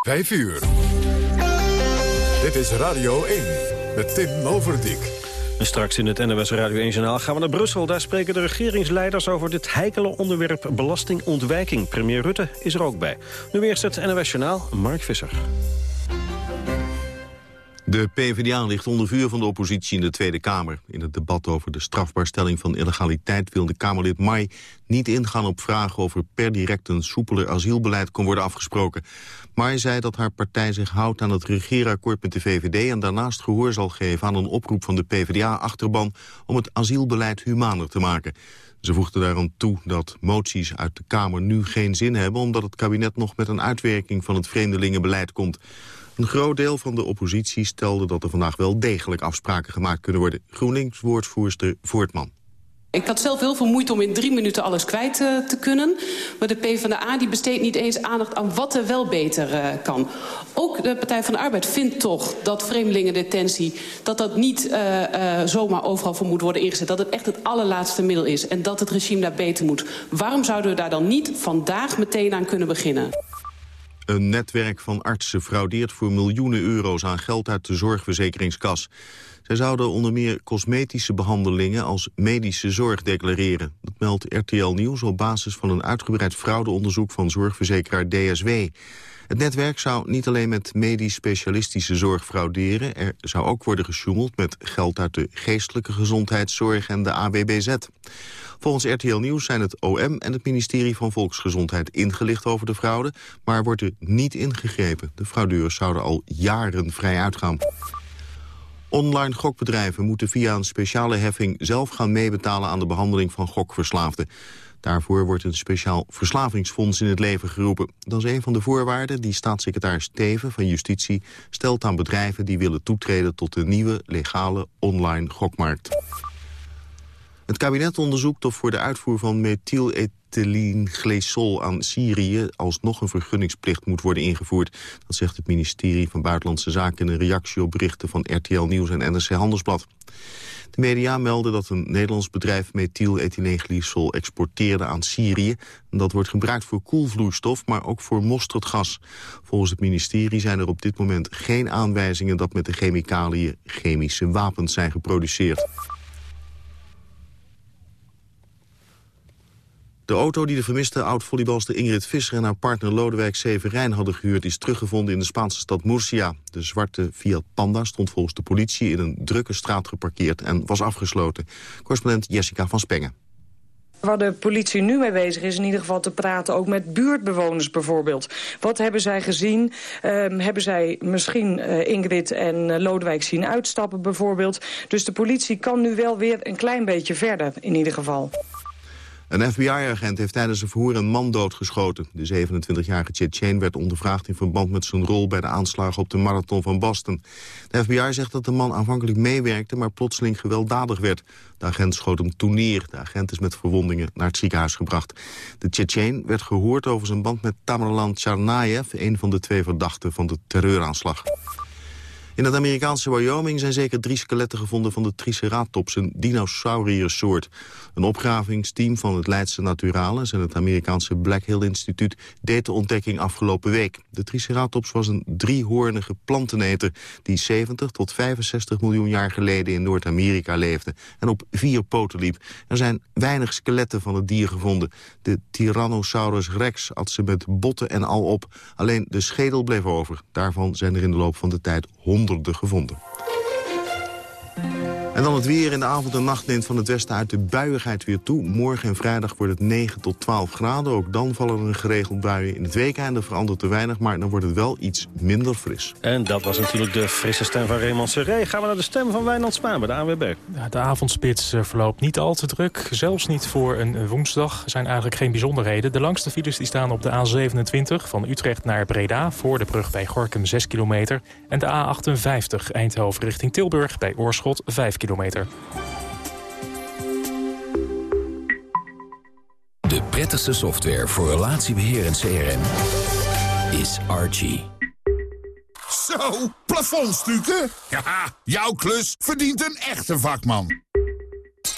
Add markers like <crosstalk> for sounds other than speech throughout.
5 uur. Dit is Radio 1 met Tim Overdijk. En straks in het NOS Radio 1-journaal gaan we naar Brussel. Daar spreken de regeringsleiders over dit heikele onderwerp belastingontwijking. Premier Rutte is er ook bij. Nu eerst het NOS-journaal, Mark Visser. De PvdA ligt onder vuur van de oppositie in de Tweede Kamer. In het debat over de strafbaarstelling van illegaliteit... wil de Kamerlid Mai niet ingaan op vragen over per direct een soepeler asielbeleid kon worden afgesproken. Mai zei dat haar partij zich houdt aan het regeerakkoord met de VVD... en daarnaast gehoor zal geven aan een oproep van de PvdA-achterban... om het asielbeleid humaner te maken. Ze voegde daarom toe dat moties uit de Kamer nu geen zin hebben... omdat het kabinet nog met een uitwerking van het vreemdelingenbeleid komt. Een groot deel van de oppositie stelde dat er vandaag wel degelijk afspraken gemaakt kunnen worden. GroenLinks-woordvoerster Voortman. Ik had zelf heel veel moeite om in drie minuten alles kwijt uh, te kunnen. Maar de PvdA die besteedt niet eens aandacht aan wat er wel beter uh, kan. Ook de Partij van de Arbeid vindt toch dat vreemdelingendetentie... dat dat niet uh, zomaar overal voor moet worden ingezet. Dat het echt het allerlaatste middel is. En dat het regime daar beter moet. Waarom zouden we daar dan niet vandaag meteen aan kunnen beginnen? Een netwerk van artsen fraudeert voor miljoenen euro's aan geld uit de zorgverzekeringskas. Zij zouden onder meer cosmetische behandelingen als medische zorg declareren. Dat meldt RTL Nieuws op basis van een uitgebreid fraudeonderzoek van zorgverzekeraar DSW. Het netwerk zou niet alleen met medisch specialistische zorg frauderen... er zou ook worden gesjoemeld met geld uit de geestelijke gezondheidszorg en de AWBZ. Volgens RTL Nieuws zijn het OM en het ministerie van Volksgezondheid ingelicht over de fraude, maar wordt er niet ingegrepen. De fraudeurs zouden al jaren vrij uitgaan. Online gokbedrijven moeten via een speciale heffing zelf gaan meebetalen aan de behandeling van gokverslaafden. Daarvoor wordt een speciaal verslavingsfonds in het leven geroepen. Dat is een van de voorwaarden die staatssecretaris Steven van Justitie stelt aan bedrijven die willen toetreden tot de nieuwe legale online gokmarkt. Het kabinet onderzoekt of voor de uitvoer van methylethyleenglycol aan Syrië alsnog een vergunningsplicht moet worden ingevoerd. Dat zegt het ministerie van Buitenlandse Zaken in een reactie op berichten van RTL Nieuws en NRC Handelsblad. De media melden dat een Nederlands bedrijf methylethyleenglycol exporteerde aan Syrië. Dat wordt gebruikt voor koelvloeistof, maar ook voor mosterdgas. Volgens het ministerie zijn er op dit moment geen aanwijzingen dat met de chemicaliën chemische wapens zijn geproduceerd. De auto die de vermiste oud-volleybalster Ingrid Visser en haar partner Lodewijk Severijn hadden gehuurd... is teruggevonden in de Spaanse stad Murcia. De zwarte Fiat Panda stond volgens de politie in een drukke straat geparkeerd en was afgesloten. Correspondent Jessica van Spengen. Waar de politie nu mee bezig is in ieder geval te praten... ook met buurtbewoners bijvoorbeeld. Wat hebben zij gezien? Um, hebben zij misschien uh, Ingrid en uh, Lodewijk zien uitstappen bijvoorbeeld? Dus de politie kan nu wel weer een klein beetje verder in ieder geval. Een FBI-agent heeft tijdens een verhoor een man doodgeschoten. De 27-jarige Chechen werd ondervraagd in verband met zijn rol... bij de aanslagen op de marathon van Boston. De FBI zegt dat de man aanvankelijk meewerkte... maar plotseling gewelddadig werd. De agent schoot hem toen neer. De agent is met verwondingen naar het ziekenhuis gebracht. De Chechen werd gehoord over zijn band met Tamerlan Tsarnaev... een van de twee verdachten van de terreuraanslag. In het Amerikaanse Wyoming zijn zeker drie skeletten gevonden van de Triceratops, een dinosauriersoort. Een opgravingsteam van het Leidse Naturalis en het Amerikaanse Black Hill Instituut deed de ontdekking afgelopen week. De Triceratops was een driehoornige planteneter die 70 tot 65 miljoen jaar geleden in Noord-Amerika leefde en op vier poten liep. Er zijn weinig skeletten van het dier gevonden. De Tyrannosaurus rex had ze met botten en al op. Alleen de schedel bleef over. Daarvan zijn er in de loop van de tijd honderden gevonden. En dan het weer. In de avond en nacht neemt van het westen uit de buiigheid weer toe. Morgen en vrijdag wordt het 9 tot 12 graden. Ook dan vallen er geregeld buien. In het weekende verandert te weinig, maar dan wordt het wel iets minder fris. En dat was natuurlijk de frisse stem van Raymond Serré. Gaan we naar de stem van Wijnand Spaan bij de ANWB. Ja, de avondspits eh, verloopt niet al te druk. Zelfs niet voor een woensdag. Er zijn eigenlijk geen bijzonderheden. De langste files die staan op de A27 van Utrecht naar Breda... voor de brug bij Gorkum 6 kilometer. En de A58 Eindhoven richting Tilburg bij Oorschot 5 kilometer kilometer. De prettigste software voor relatiebeheer en CRM is Archie. Zo, plafondstukken? <laughs> Ja, jouw klus verdient een echte vakman.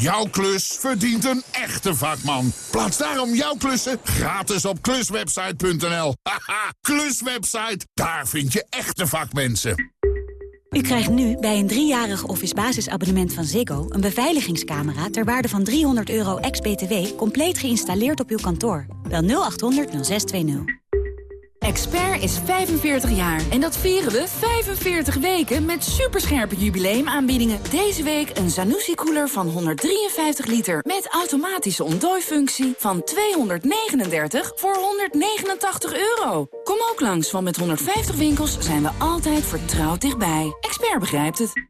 Jouw klus verdient een echte vakman. Plaats daarom jouw klussen gratis op kluswebsite.nl. <laughs> Haha, kluswebsite, daar vind je echte vakmensen. U krijgt nu bij een driejarig Office basisabonnement van Ziggo... een beveiligingscamera ter waarde van 300 euro ex-BTW... compleet geïnstalleerd op uw kantoor. Bel 0800 0620. Expert is 45 jaar en dat vieren we 45 weken met superscherpe jubileumaanbiedingen. Deze week een Zanussi-koeler van 153 liter met automatische ontdooifunctie van 239 voor 189 euro. Kom ook langs, want met 150 winkels zijn we altijd vertrouwd dichtbij. Expert begrijpt het.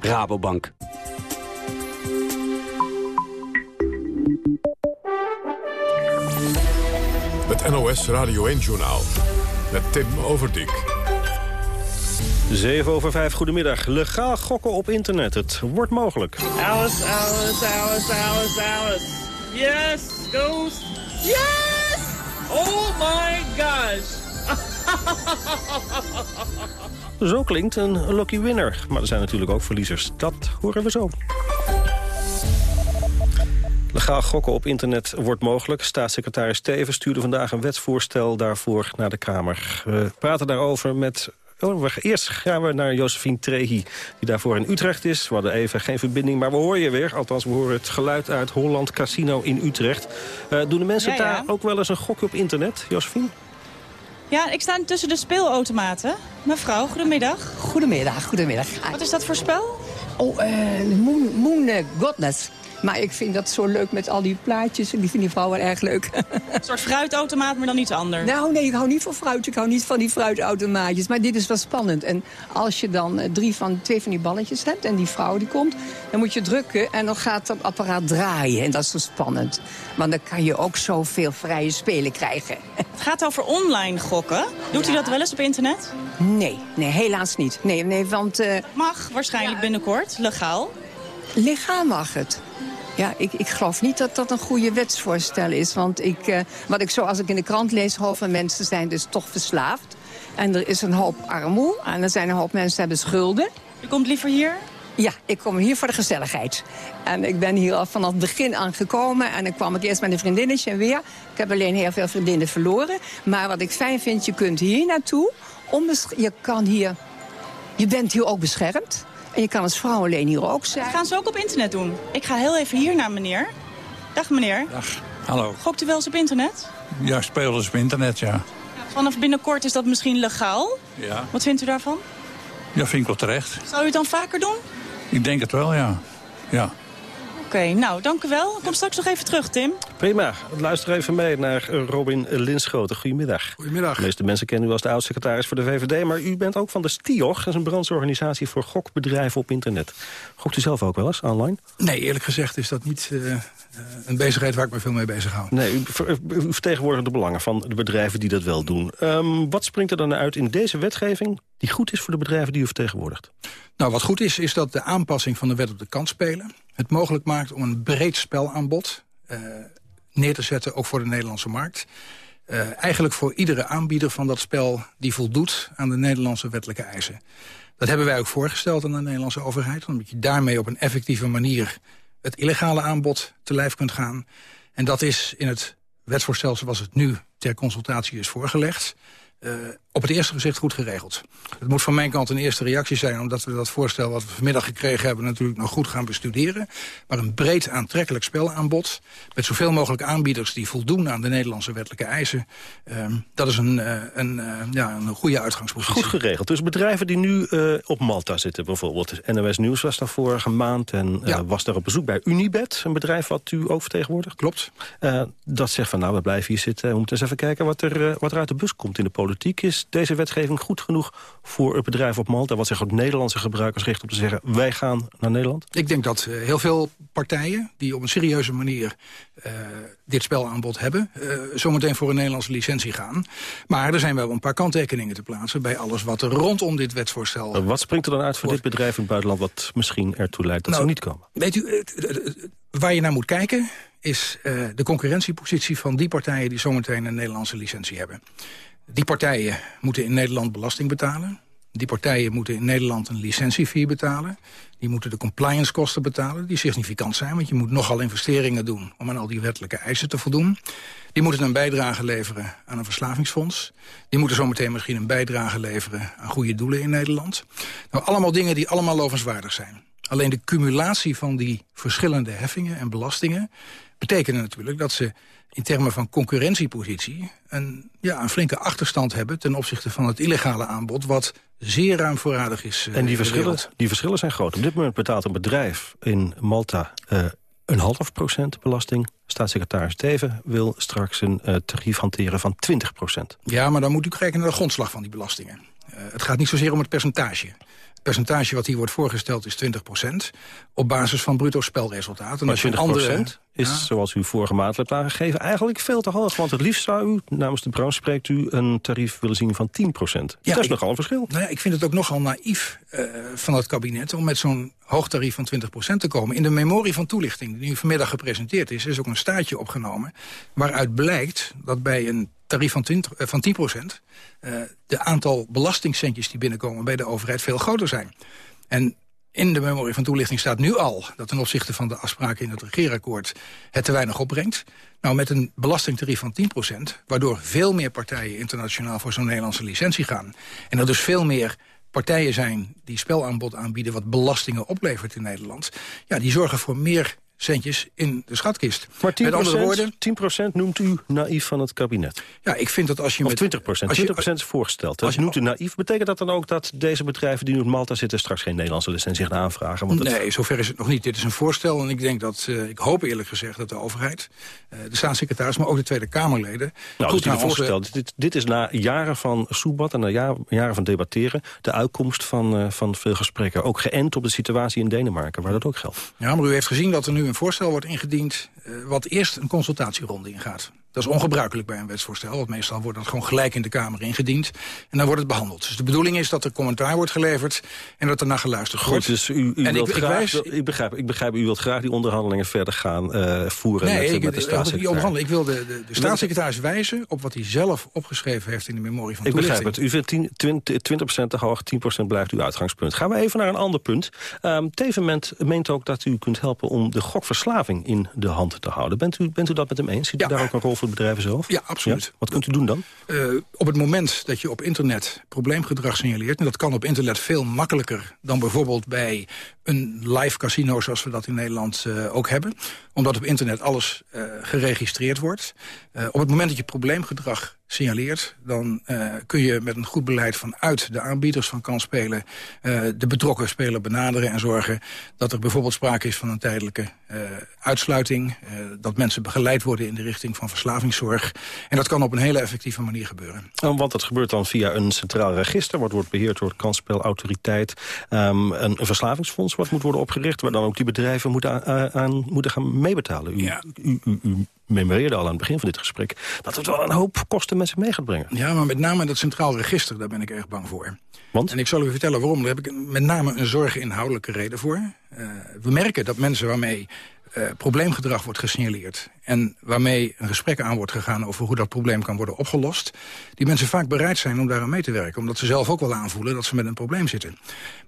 Rabobank. Het NOS Radio 1-journaal met Tim Overdijk. 7 over 5, goedemiddag. Legaal gokken op internet, het wordt mogelijk. Alice, Alice, Alice, Alice, Alice. Yes, Ghost. Yes! Oh my gosh. <laughs> Zo klinkt een lucky winner. Maar er zijn natuurlijk ook verliezers. Dat horen we zo. Legaal gokken op internet wordt mogelijk. Staatssecretaris Steven stuurde vandaag een wetsvoorstel daarvoor naar de Kamer. We praten daarover met... Oh, eerst gaan we naar Josephine Trehi, die daarvoor in Utrecht is. We hadden even geen verbinding, maar we horen je weer. Althans, we horen het geluid uit Holland Casino in Utrecht. Uh, doen de mensen Ja, ja. daar ook wel eens een gokje op internet, Josephine? Ja, ik sta tussen de speelautomaten. Mevrouw, goedemiddag. Goedemiddag, goedemiddag. Wat is dat voor spel? Oh, eh Moon, Moon eh, Godness. Maar ik vind dat zo leuk met al die plaatjes. En die vind die vrouwen erg leuk. Een soort fruitautomaat, maar dan iets anders. Nou nee, ik hou niet van fruit. Ik hou niet van die fruitautomaatjes. Maar dit is wel spannend. En als je dan eh, drie van, twee van die balletjes hebt en die vrouw die komt... dan moet je drukken en dan gaat dat apparaat draaien. En dat is zo spannend. Want dan kan je ook zoveel vrije spelen krijgen. Het gaat over online gokken. Doet u dat wel eens op internet? Nee, nee helaas niet. Nee, nee want... eh, Mag waarschijnlijk binnenkort, legaal. Legaal mag het. Ja, ik, ik geloof niet dat dat een goede wetsvoorstel is. Want ik, eh, wat ik zo als ik in de krant lees, hoop van mensen zijn dus toch verslaafd. En er is een hoop armoe. En er zijn een hoop mensen die hebben schulden. U komt liever hier? Ja, ik kom hier voor de gezelligheid. En ik ben hier al vanaf het begin aan gekomen. En dan kwam ik eerst met een vriendinnetje en weer. Ik heb alleen heel veel vriendinnen verloren. Maar wat ik fijn vind, je kunt hier naartoe. Je kan hier... Je bent hier ook beschermd. En je kan als vrouw alleen hier ook zijn. Dat gaan ze ook op internet doen. Ik ga heel even hier naar meneer. Dag meneer. Dag, hallo. Gokt u wel eens op internet? Ja, speel dus op internet, ja. Vanaf binnenkort is dat misschien legaal. Ja, Wat vindt u daarvan? ja vind ik wel terecht. Zou u het dan vaker doen? Ik denk het wel, ja. Ja. Oké, nou, dank u wel. Ik kom straks nog even terug, Tim. Prima. Luister even mee naar Robin Linschoten. Goedemiddag. Goedemiddag. De meeste mensen kennen u als de oud-secretaris voor de VVD... maar u bent ook van de STIOG. Dat is een brandsorganisatie voor gokbedrijven op internet. Gokt u zelf ook wel eens online? Nee, eerlijk gezegd is dat niet eh, eh, een bezigheid waar ik me veel mee bezig hou. Nee, u, ver- u vertegenwoordigt de belangen van de bedrijven die dat wel doen. Ehm, wat springt er dan uit in deze wetgeving... die goed is voor de bedrijven die u vertegenwoordigt? Nou, wat goed is, is dat de aanpassing van de wet op de kansspelen... het mogelijk maakt om een breed spelaanbod eh, neer te zetten... ook voor de Nederlandse markt. Eh, eigenlijk voor iedere aanbieder van dat spel die voldoet aan de Nederlandse wettelijke eisen. Dat hebben wij ook voorgesteld aan de Nederlandse overheid... omdat je daarmee op een effectieve manier het illegale aanbod te lijf kunt gaan. En dat is in het wetsvoorstel zoals het nu ter consultatie is voorgelegd... eh, op het eerste gezicht goed geregeld. Het moet van mijn kant een eerste reactie zijn... omdat we dat voorstel wat we vanmiddag gekregen hebben... natuurlijk nog goed gaan bestuderen. Maar een breed aantrekkelijk spelaanbod... met zoveel mogelijk aanbieders die voldoen aan de Nederlandse wettelijke eisen... Ehm, dat is een, uh, een, uh, ja, een goede uitgangspositie. Goed geregeld. Dus bedrijven die nu uh, op Malta zitten bijvoorbeeld. NOS Nieuws was daar vorige maand en ja. was daar op bezoek bij Unibet. Een bedrijf wat u ook vertegenwoordigt. Klopt. dat zegt van nou, we blijven hier zitten. We moeten eens even kijken wat er, wat er uit de bus komt in de politiek. Is deze wetgeving goed genoeg voor het bedrijf op Malta? Wat zich ook Nederlandse gebruikers richt om te zeggen... wij gaan naar Nederland? Ik denk dat uh, heel veel partijen die op een serieuze manier uh, dit spelaanbod hebben... Uh, zometeen voor een Nederlandse licentie gaan. Maar er zijn wel een paar kanttekeningen te plaatsen... bij alles wat er rondom dit wetsvoorstel... Wat springt er dan uit voor wordt. dit bedrijf in het buitenland... wat misschien ertoe leidt dat nou, ze niet komen? Weet u, waar je naar moet kijken is de concurrentiepositie van die partijen... die zometeen een Nederlandse licentie hebben. Die partijen moeten in Nederland belasting betalen. Die partijen moeten in Nederland een licentiefee betalen. Die moeten de compliance-kosten betalen, die significant zijn... want je moet nogal investeringen doen om aan al die wettelijke eisen te voldoen. Die moeten een bijdrage leveren aan een verslavingsfonds. Die moeten zometeen misschien een bijdrage leveren aan goede doelen in Nederland. Nou, allemaal dingen die allemaal lovenswaardig zijn. Alleen de cumulatie van die verschillende heffingen en belastingen... betekenen natuurlijk dat ze in termen van concurrentiepositie... Een, ja, een flinke achterstand hebben ten opzichte van het illegale aanbod... wat zeer ruim voorradig is. Uh, en die verschillen, die verschillen zijn groot. Op dit moment betaalt een bedrijf in Malta uh, een half procent belasting. Staatssecretaris Teven wil straks een uh, tarief hanteren van 20 procent. Ja, maar dan moet u kijken naar de grondslag van die belastingen. het gaat niet zozeer om het percentage. Het percentage wat hier wordt voorgesteld is 20% op basis van bruto spelresultaat. En maar 20 andere, is, ja. zoals u vorige maand hebt aangegeven, eigenlijk veel te hoog. Want het liefst zou u, namens de branche spreekt u, een tarief willen zien van 10 procent. Ja, dat is ik, nogal een verschil. Nou ja, ik vind het ook nogal naïef uh, van het kabinet om met zo'n hoog tarief van 20 procent te komen. In de memorie van toelichting die nu vanmiddag gepresenteerd is, is ook een staatje opgenomen... waaruit blijkt dat bij een tarief van 10, uh, van 10 procent... Uh, de aantal belastingcentjes die binnenkomen bij de overheid veel groter zijn. En in de memorie van toelichting staat nu al... dat ten opzichte van de afspraken in het regeerakkoord het te weinig opbrengt. Nou, met een belastingtarief van 10% waardoor veel meer partijen internationaal voor zo'n Nederlandse licentie gaan... en er dus veel meer partijen zijn die spelaanbod aanbieden... wat belastingen oplevert in Nederland... ja, die zorgen voor meer centjes in de schatkist. Maar 10%, met andere woorden, 10% noemt u naïef van het kabinet? Ja, ik vind dat als je of met... 20 procent, 20 is voorgesteld. Als je noemt u naïef, betekent dat dan ook dat deze bedrijven... die nu op Malta zitten straks geen Nederlandse licentie gaan aanvragen? Want nee, het... zover is het nog niet. Dit is een voorstel en ik denk dat, uh, ik hoop eerlijk gezegd... dat de overheid, uh, de staatssecretaris, maar ook de Tweede Kamerleden... Nou, goed dit, voorstel, onze... dit, dit, is na jaren van soebat en na jaren van debatteren... de uitkomst van, uh, van veel gesprekken. Ook geënt op de situatie in Denemarken, waar dat ook geldt. Ja, maar u heeft gezien dat er nu een voorstel wordt ingediend... Uh, wat eerst een consultatieronde ingaat. Dat is ongebruikelijk bij een wetsvoorstel. Want meestal wordt dat gewoon gelijk in de Kamer ingediend. En dan wordt het behandeld. Dus de bedoeling is dat er commentaar wordt geleverd... en dat er naar geluisterd wordt. Goed, dus u, u en wilt ik, graag, ik, wijs, ik, begrijp, ik begrijp, u wilt graag die onderhandelingen verder gaan uh, voeren nee, met, ik, met de staatssecretaris. Onderhandeling, ik wil de, de, de staatssecretaris wijzen op wat hij zelf opgeschreven heeft... in de memorie van Ik begrijp het. U vindt 10, 20, 20 te hoog, 10% blijft uw uitgangspunt. Gaan we even naar een ander punt. Um, Teven meent, meent ook dat u kunt helpen om de gokverslaving in de hand te houden. Bent u, bent u dat met hem eens? Ziet u Ja. daar ook een rol voor de bedrijven zelf? Ja, absoluut. Wat kunt u doen dan? Uh, op het moment dat je op internet probleemgedrag signaleert... en dat kan op internet veel makkelijker dan bijvoorbeeld bij een live casino... zoals we dat in Nederland uh, ook hebben. Omdat op internet alles uh, geregistreerd wordt. op het moment dat je probleemgedrag signaleert... dan kun je met een goed beleid vanuit de aanbieders van kansspelen... de betrokken speler benaderen en zorgen... dat er bijvoorbeeld sprake is van een tijdelijke uitsluiting. dat mensen begeleid worden in de richting van verslavingszorg. En dat kan op een hele effectieve manier gebeuren. Oh, want dat gebeurt dan via een centraal register... wat wordt beheerd door de kansspelautoriteit. Een, een verslavingsfonds wat moet worden opgericht... waar dan ook die bedrijven moeten aan, aan moeten gaan meebetalen. U, Ja. u, u, u memoreerde al aan het begin van dit gesprek... dat het wel een hoop kosten met zich mee gaat brengen. Ja, maar met name dat centraal register, daar ben ik erg bang voor. Want? En ik zal u vertellen waarom. Daar heb ik met name een zorginhoudelijke reden voor. Uh, we merken dat mensen waarmee uh, probleemgedrag wordt gesignaleerd... en waarmee een gesprek aan wordt gegaan over hoe dat probleem kan worden opgelost... die mensen vaak bereid zijn om daaraan mee te werken. Omdat ze zelf ook wel aanvoelen dat ze met een probleem zitten.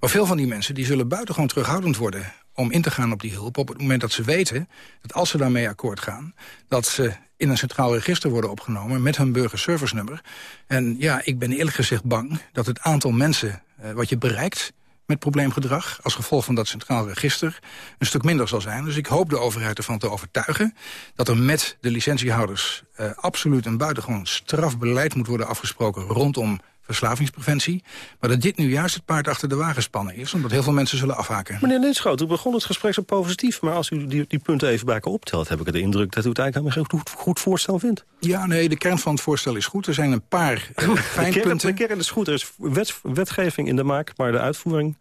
Maar veel van die mensen die zullen buitengewoon terughoudend worden... om in te gaan op die hulp op het moment dat ze weten... dat als ze daarmee akkoord gaan... dat ze in een centraal register worden opgenomen... met hun burgerservice nummer. En ja, ik ben eerlijk gezegd bang dat het aantal mensen uh, wat je bereikt met probleemgedrag... als gevolg van dat centraal register een stuk minder zal zijn. Dus ik hoop de overheid ervan te overtuigen... dat er met de licentiehouders uh, absoluut een buitengewoon strafbeleid moet worden afgesproken... rondom verslavingspreventie. Maar dat dit nu juist het paard achter de wagen spannen is... omdat heel veel mensen zullen afhaken. Meneer Linschoot, u begon het gesprek zo positief... maar als u die, die punten even bij elkaar optelt... heb ik de indruk dat u het eigenlijk een goed, goed voorstel vindt. Ja, nee, de kern van het voorstel is goed. Er zijn een paar <laughs> uh, fijnpunten. De kern is goed, er is wet, wetgeving in de maak... maar de uitvoering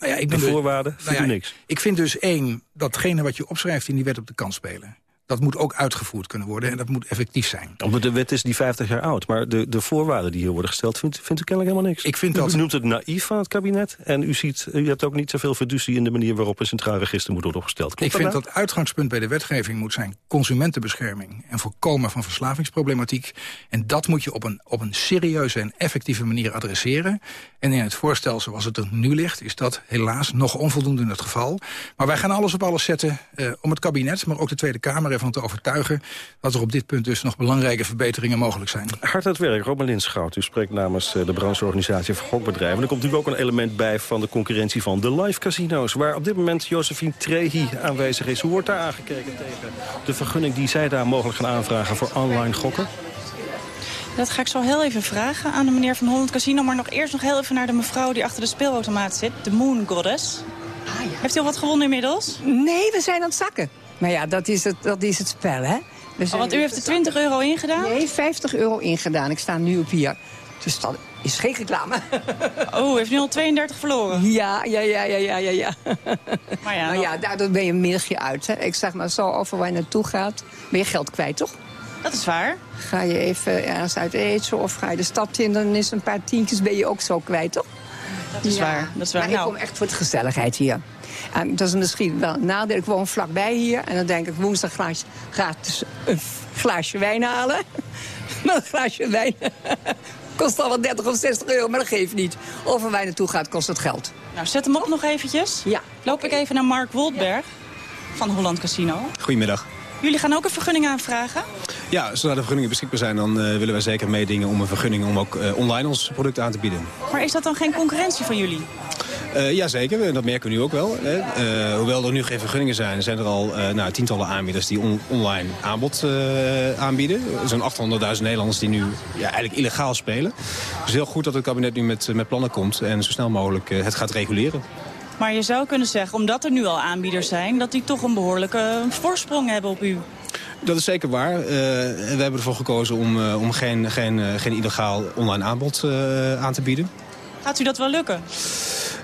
nou ja, ik ben de voorwaarden, nou ja, niks. Ik vind dus één, datgene wat je opschrijft in die wet op de kant spelen dat moet ook uitgevoerd kunnen worden en dat moet effectief zijn. Omdat de wet is die 50 jaar oud, maar de, de voorwaarden die hier worden gesteld... vindt, vindt u kennelijk helemaal niks. Ik vind u dat... noemt het naïef van het kabinet en u, ziet, u hebt ook niet zoveel fiducie... in de manier waarop een centraal register moet worden opgesteld. Ik vind dat, dat uitgangspunt bij de wetgeving moet zijn consumentenbescherming... en voorkomen van verslavingsproblematiek. En dat moet je op een, op een serieuze en effectieve manier adresseren. En in het voorstel zoals het er nu ligt... is dat helaas nog onvoldoende in het geval. Maar wij gaan alles op alles zetten uh, om het kabinet... maar ook de Tweede Kamer ervan te overtuigen... dat er op dit punt dus nog belangrijke verbeteringen mogelijk zijn. Hard aan het werk, Robin Linschout. U spreekt namens uh, de brancheorganisatie van gokbedrijven. Er komt natuurlijk ook een element bij van de concurrentie van de live casino's... waar op dit moment Josephine Trehi aanwezig is. Hoe wordt daar aangekeken tegen de vergunning die zij daar mogelijk gaan aanvragen... voor online gokken? Dat ga ik zo heel even vragen aan de meneer van Holland Casino. Maar nog eerst nog heel even naar de mevrouw die achter de speelautomaat zit. De Moon Goddess. Ah, ja. Heeft u al wat gewonnen inmiddels? Nee, we zijn aan het zakken. Maar ja, dat is het, dat is het spel, hè. Oh, want u heeft er 20 euro ingedaan? Nee, 50 euro ingedaan. Ik sta nu op hier. Dus dat is geen reclame. Oh, heeft nu al 32 verloren? Ja, ja, ja, ja, ja, ja. ja. Maar ja, maar ja daardoor ben je een middagje uit. Hè. Ik zeg maar zo, over waar je naartoe gaat, ben je geld kwijt, toch? Dat is waar. Ga je even ergens uit eten of ga je de stad in... dan is een paar tientjes ben je ook zo kwijt, toch? Dat is waar. Dat is waar. Maar nou. ik kom echt voor de gezelligheid hier. En dat is misschien wel een nadeel. Ik woon vlakbij hier. En dan denk ik woensdag glaasje, gratis een glaasje wijn halen. <laughs> maar een glaasje wijn <laughs> kost al wat 30 of 60 euro, maar dat geeft niet. Over wij naartoe gaat, kost het geld. Nou, zet hem op nog eventjes. Ja. Loop ik even naar Mark Woldberg van Holland Casino. Goedemiddag. Jullie gaan ook een vergunning aanvragen? Ja, zodra de vergunningen beschikbaar zijn, dan uh, willen wij zeker meedingen om een vergunning om ook uh, online ons product aan te bieden. Maar is dat dan geen concurrentie van jullie? Uh, Jazeker, en dat merken we nu ook wel. Hè. hoewel er nu geen vergunningen zijn, zijn er al nou, tientallen aanbieders die on online aanbod aanbieden. Er zijn 800.000 Nederlanders die nu ja, eigenlijk illegaal spelen. Dus heel goed dat het kabinet nu met, met plannen komt en zo snel mogelijk het gaat reguleren. Maar je zou kunnen zeggen, omdat er nu al aanbieders zijn... dat die toch een behoorlijke voorsprong hebben op u. Dat is zeker waar. Uh, we hebben ervoor gekozen om, uh, om geen, geen, geen illegaal online aanbod aan te bieden. Gaat u dat wel lukken?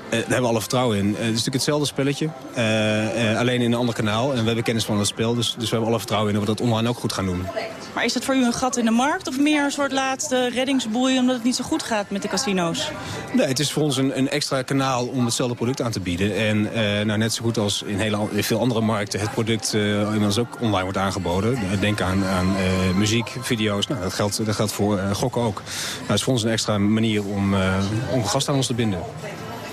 Uh, daar hebben we alle vertrouwen in. Uh, het is natuurlijk hetzelfde spelletje, uh, alleen in een ander kanaal. En we hebben kennis van het spel, dus, dus we hebben alle vertrouwen in dat we dat online ook goed gaan doen. Maar is dat voor u een gat in de markt of meer een soort laatste reddingsboei... omdat het niet zo goed gaat met de casino's? Nee, het is voor ons een, een extra kanaal om hetzelfde product aan te bieden. En nou, net zo goed als in, hele, in veel andere markten het product inmiddels ook online wordt aangeboden. Denk aan, aan muziek, video's, nou, dat, geldt, dat geldt voor gokken ook. Nou, het is voor ons een extra manier om, om gast aan ons te binden.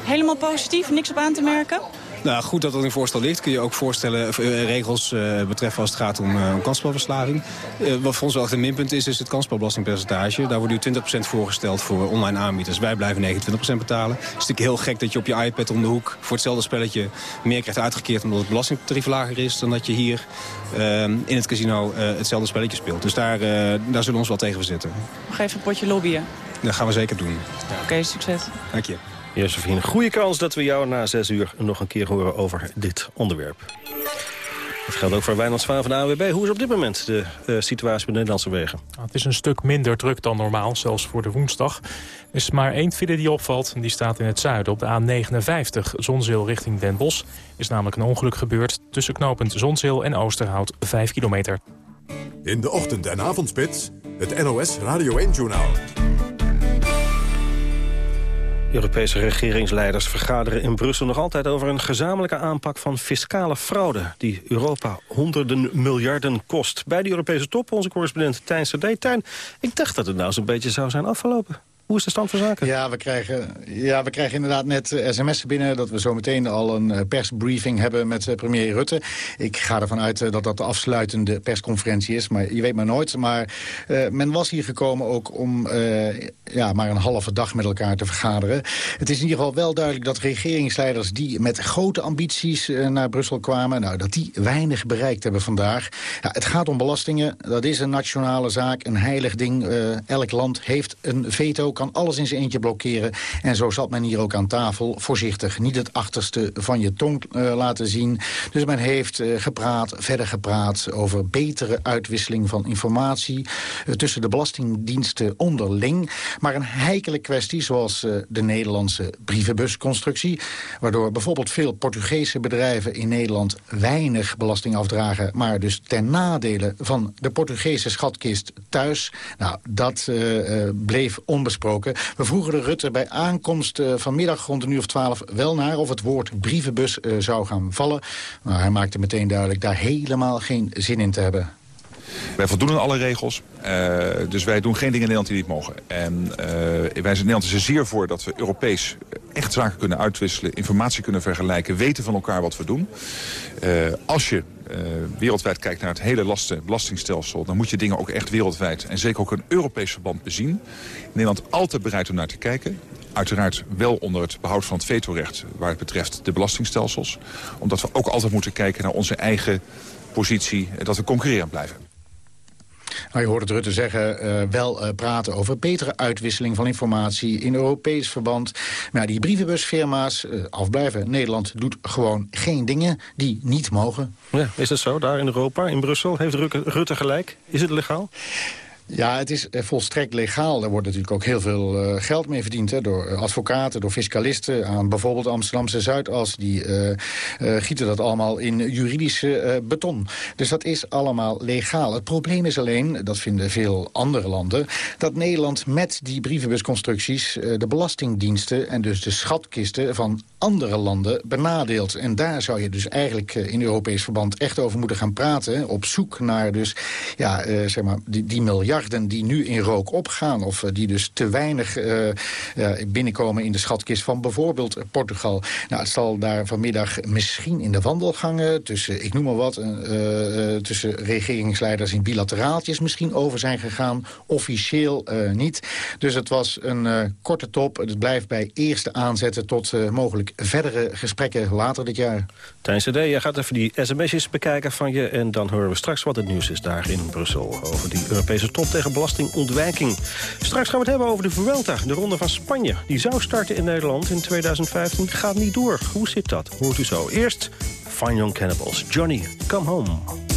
Helemaal positief, niks op aan te merken? Nou, goed dat er in voorstel ligt. Kun je ook voorstellen, uh, regels uh, betreffen als het gaat om, uh, om kansspelverslaving. wat voor ons wel echt een minpunt is, is het kansspelbelastingpercentage. Daar wordt nu 20% voorgesteld voor online aanbieders. Wij blijven 29% betalen. Het is natuurlijk heel gek dat je op je iPad om de hoek voor hetzelfde spelletje meer krijgt uitgekeerd omdat het belastingtarief lager is dan dat je hier in het casino hetzelfde spelletje speelt. Dus daar, daar zullen we ons wel tegen verzetten. Nog even een potje lobbyen. Dat gaan we zeker doen. Oké, okay, succes. Dank je. Josephine, goede kans dat we jou na zes uur nog een keer horen over dit onderwerp. Dat geldt ook voor Wijnand Zwaan van de ANWB. Hoe is op dit moment de uh, situatie op de Nederlandse wegen? Nou, het is een stuk minder druk dan normaal, zelfs voor de woensdag. Er is maar één file die opvalt en die staat in het zuiden op de A59. Zonzeel richting Den Bosch is namelijk een ongeluk gebeurd... tussen knooppunt Zonzeel en Oosterhout, 5 kilometer. In de ochtend- en avondspits, het NOS Radio 1-journaal. Europese regeringsleiders vergaderen in Brussel nog altijd over een gezamenlijke aanpak van fiscale fraude die Europa honderden miljarden kost. Bij de Europese top, onze correspondent Tijn Sade. Tijn, ik dacht dat het nou zo'n beetje zou zijn afgelopen. Hoe is de stand van zaken? Ja, we krijgen, ja, we krijgen inderdaad net uh, sms'en binnen... dat we zo meteen al een uh, persbriefing hebben met uh, premier Rutte. Ik ga ervan uit dat dat de afsluitende persconferentie is. Maar je weet maar nooit. Maar men was hier gekomen ook om ja, maar een halve dag met elkaar te vergaderen. Het is in ieder geval wel duidelijk dat regeringsleiders... die met grote ambities naar Brussel kwamen... Nou, dat die weinig bereikt hebben vandaag. Ja, het gaat om belastingen. Dat is een nationale zaak, een heilig ding. elk land heeft een veto kan alles in zijn eentje blokkeren. En zo zat men hier ook aan tafel, voorzichtig. Niet het achterste van je tong uh, laten zien. Dus men heeft uh, gepraat, verder gepraat over betere uitwisseling van informatie... Uh, tussen de belastingdiensten onderling. Maar een heikele kwestie, zoals de Nederlandse brievenbusconstructie... waardoor bijvoorbeeld veel Portugese bedrijven in Nederland... weinig belasting afdragen, maar dus ten nadele van de Portugese schatkist thuis. Nou, dat bleef onbesproken we vroegen de Rutte bij aankomst uh, vanmiddag rond een uur of twaalf wel naar... of het woord brievenbus uh, zou gaan vallen. Maar hij maakte meteen duidelijk daar helemaal geen zin in te hebben. Wij voldoen aan alle regels. Uh, dus wij doen geen dingen in Nederland die niet mogen. En uh, wij zijn Nederland er zeer voor dat we Europees echt zaken kunnen uitwisselen... informatie kunnen vergelijken, weten van elkaar wat we doen. Uh, als je uh, wereldwijd kijkt naar het hele lasten, belastingstelsel... dan moet je dingen ook echt wereldwijd en zeker ook een Europees verband bezien. Nederland altijd bereid om naar te kijken. Uiteraard wel onder het behoud van het vetorecht waar het betreft de belastingstelsels. Omdat we ook altijd moeten kijken naar onze eigen positie... dat we concurrerend blijven. Nou, je hoort het Rutte zeggen, uh, wel uh, praten over betere uitwisseling van informatie in Europees verband. Maar die brievenbusfirma's uh, afblijven. Nederland doet gewoon geen dingen die niet mogen. Ja, is dat zo, daar in Europa, in Brussel? Heeft Rutte gelijk? Is het legaal? Ja, het is eh, volstrekt legaal. Er wordt natuurlijk ook heel veel uh, geld mee verdiend... Hè, door advocaten, door fiscalisten aan bijvoorbeeld Amsterdamse Zuidas. Die gieten dat allemaal in juridische beton. Dus dat is allemaal legaal. Het probleem is alleen, dat vinden veel andere landen... dat Nederland met die brievenbusconstructies de belastingdiensten... en dus de schatkisten van andere landen benadeelt. En daar zou je dus eigenlijk in Europees verband echt over moeten gaan praten. Op zoek naar dus, ja, zeg maar, die, die miljard miljarden die nu in rook opgaan... of eh, die dus te weinig binnenkomen in de schatkist van bijvoorbeeld Portugal. Nou, het zal daar vanmiddag misschien in de wandelgangen... tussen, ik noem maar wat, tussen regeringsleiders in bilateraaltjes misschien over zijn gegaan. Officieel niet. Dus het was een korte top. Het blijft bij eerste aanzetten tot mogelijk verdere gesprekken later dit jaar. Tijdens CD, jij gaat even die sms'jes bekijken van je... en dan horen we straks wat het nieuws is daar in Brussel... over die Europese top tegen belastingontwijking. Straks gaan we het hebben over de Vuelta, de ronde van Spanje. Die zou starten in Nederland in 2015, gaat niet door. Hoe zit dat? Hoort u zo. Eerst Fine Young Cannibals. Johnny, come home.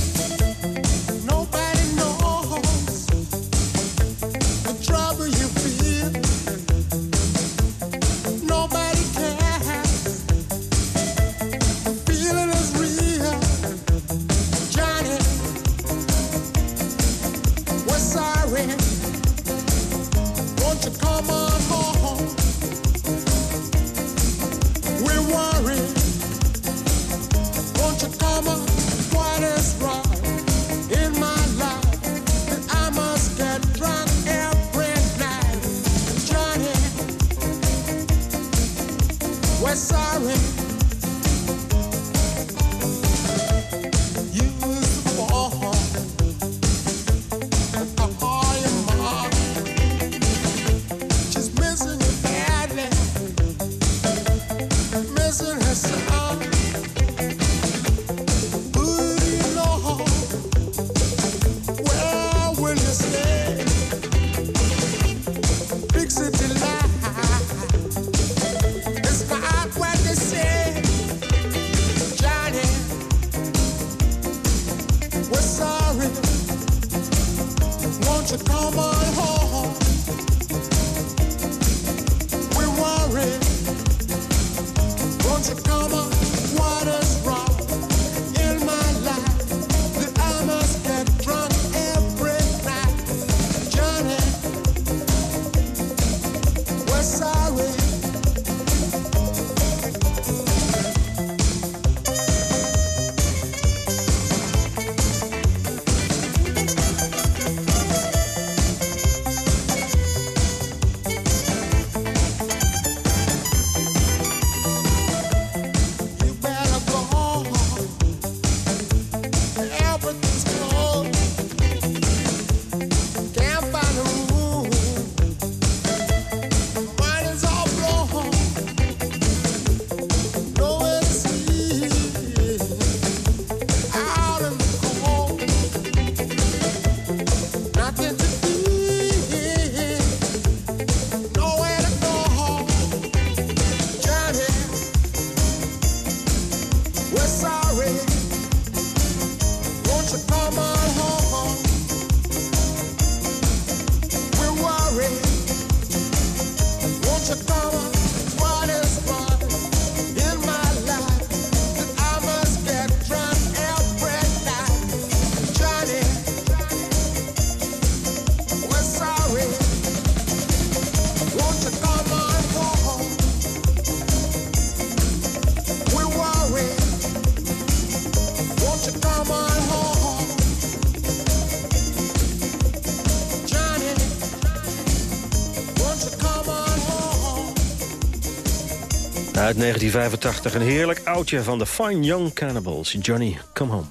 Uit 1985 een heerlijk oudje van de Fine Young Cannibals. Johnny, come home.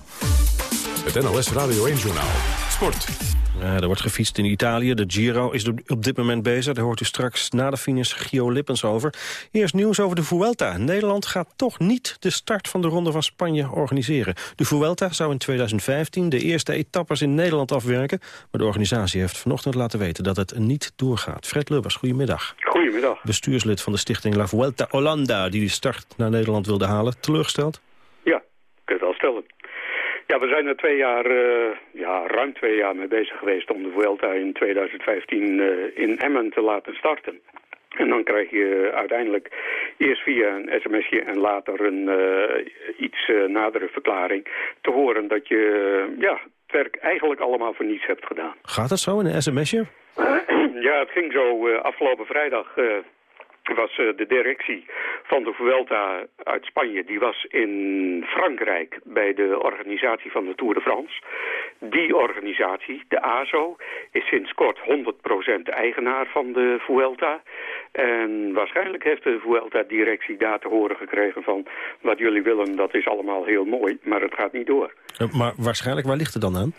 Het NLS Radio 1-journaal. Sport. Ja, er wordt gefietst in Italië. De Giro is op- dit moment bezig. Daar hoort u straks na de finish Gio Lippens over. Eerst nieuws over de Vuelta. Nederland gaat toch niet de start van de Ronde van Spanje organiseren. De Vuelta zou in 2015 de eerste etappes in Nederland afwerken. Maar de organisatie heeft vanochtend laten weten dat het niet doorgaat. Fred Lubbers, goedemiddag. Goedemiddag. Bestuurslid van de stichting La Vuelta Hollanda... die de start naar Nederland wilde halen. Teleurgesteld? Ja, kun je het wel stellen. Ja, we zijn er twee jaar, eh, ja, ruim twee jaar mee bezig geweest om de Vuelta in 2015 eh, in Emmen te laten starten. En dan krijg je uiteindelijk eerst via een sms'je en later een eh, iets nadere verklaring te horen dat je ja, het werk eigenlijk allemaal voor niets hebt gedaan. Gaat het zo in een sms'je? <clears throat> Ja, het ging zo afgelopen vrijdag. Was eh, de directie van de Vuelta uit Spanje, die was in Frankrijk bij de organisatie van de Tour de France. Die organisatie, de ASO, is sinds kort 100% eigenaar van de Vuelta. En waarschijnlijk heeft de Vuelta-directie daar te horen gekregen van... wat jullie willen, dat is allemaal heel mooi, maar het gaat niet door. Eh, Maar waarschijnlijk, waar ligt het dan aan?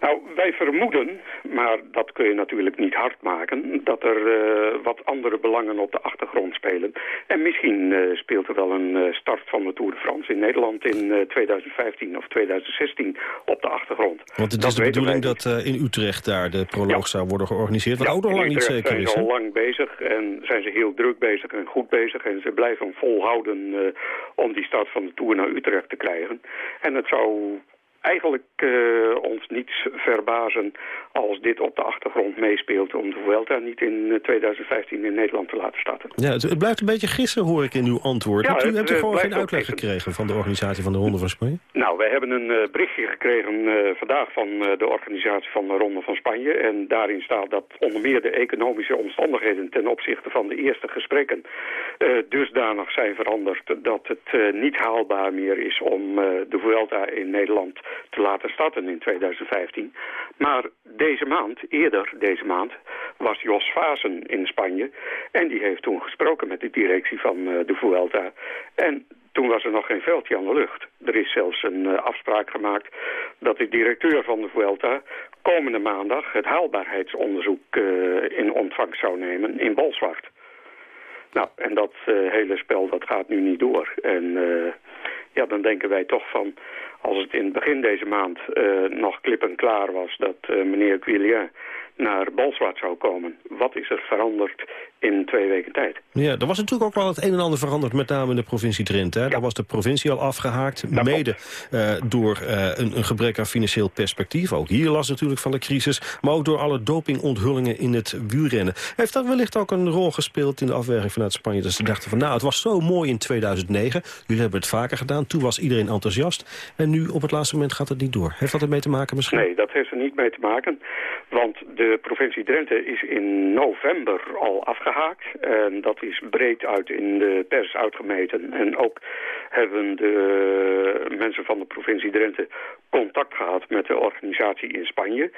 Nou, wij vermoeden, maar dat kun je natuurlijk niet hard maken... dat er eh, wat andere belangen op de achtergrond spelen. En misschien eh, speelt er wel een eh, start van de Tour de France in Nederland... in eh, 2015 of 2016 op de achtergrond. Want het Dat is de weten bedoeling dat in Utrecht daar de proloog zou worden georganiseerd. Wat ook nog lang niet zeker zijn is. ze hè? al lang bezig en zijn ze heel druk bezig en goed bezig. En ze blijven volhouden om die start van de Tour naar Utrecht te krijgen. En het zou eigenlijk eh, ons niets verbazen als dit op de achtergrond meespeelt... om de Vuelta niet in eh, 2015 in Nederland te laten starten. Ja, het, het blijft een beetje gissen, hoor ik in uw antwoord. Ja, hebt u, het, hebt u eh, gewoon geen uitleg gekregen van de organisatie van de Ronde van Spanje? Nou, wij hebben een eh, berichtje gekregen eh, vandaag van eh, de organisatie van de Ronde van Spanje. En daarin staat dat onder meer de economische omstandigheden ten opzichte van de eerste gesprekken eh, dusdanig zijn veranderd dat het eh, niet haalbaar meer is om eh, de Vuelta in Nederland te laten starten in 2015. Maar deze maand, eerder deze maand, was Jos Vazen in Spanje. En die heeft toen gesproken met de directie van eh, de Vuelta. En toen was er nog geen veldje aan de lucht. Er is zelfs een eh, afspraak gemaakt dat de directeur van de Vuelta komende maandag het haalbaarheidsonderzoek eh, in ontvangst zou nemen in Bolsward. Nou, en dat hele spel dat gaat nu niet door. En ja, dan denken wij toch van, als het in het begin deze maand eh, nog klip en klaar was dat eh, meneer Quillien naar Bolsward zou komen. Wat is er veranderd in twee weken tijd? Ja, er was natuurlijk ook wel het een en ander veranderd, met name in de provincie Drenthe. Hè. Daar was de provincie al afgehaakt, mede eh, door eh, een, een gebrek aan financieel perspectief. Ook hier last natuurlijk van de crisis, maar ook door alle dopingonthullingen in het wielrennen. Heeft dat wellicht ook een rol gespeeld in de afwerking vanuit Spanje? Dat ze dachten van, nou, het was zo mooi in 2009. Jullie hebben het vaker gedaan, toen was iedereen enthousiast. En nu op het laatste moment gaat het niet door. Heeft dat ermee te maken misschien? Nee, dat heeft er niet mee te maken. Want de provincie Drenthe is in november al afgehaakt. En dat is breed uit in de pers uitgemeten. En ook hebben de mensen van de provincie Drenthe contact gehad met de organisatie in Spanje.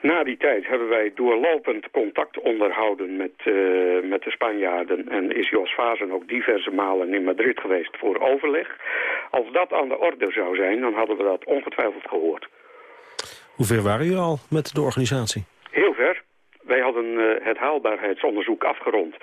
Na die tijd hebben wij doorlopend contact onderhouden met, eh, met de Spanjaarden. En is Jos Vazen ook diverse malen in Madrid geweest voor overleg. Als dat aan de orde zou zijn, dan hadden we dat ongetwijfeld gehoord. Hoe ver waren jullie al met de organisatie? Heel ver. Wij hadden eh, het haalbaarheidsonderzoek afgerond.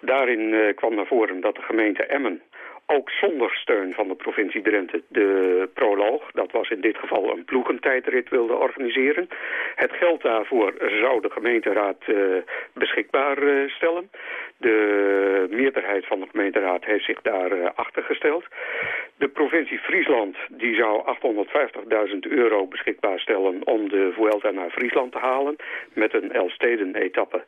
Daarin eh, kwam naar voren dat de gemeente Emmen ook zonder steun van de provincie Drenthe de proloog. Dat was in dit geval een ploegentijdrit wilde organiseren. Het geld daarvoor zou de gemeenteraad uh, beschikbaar uh, stellen. De meerderheid van de gemeenteraad heeft zich daar uh, achter gesteld. De provincie Friesland die zou 850.000 euro beschikbaar stellen om de Vuelta naar Friesland te halen met een Elsteden-etappe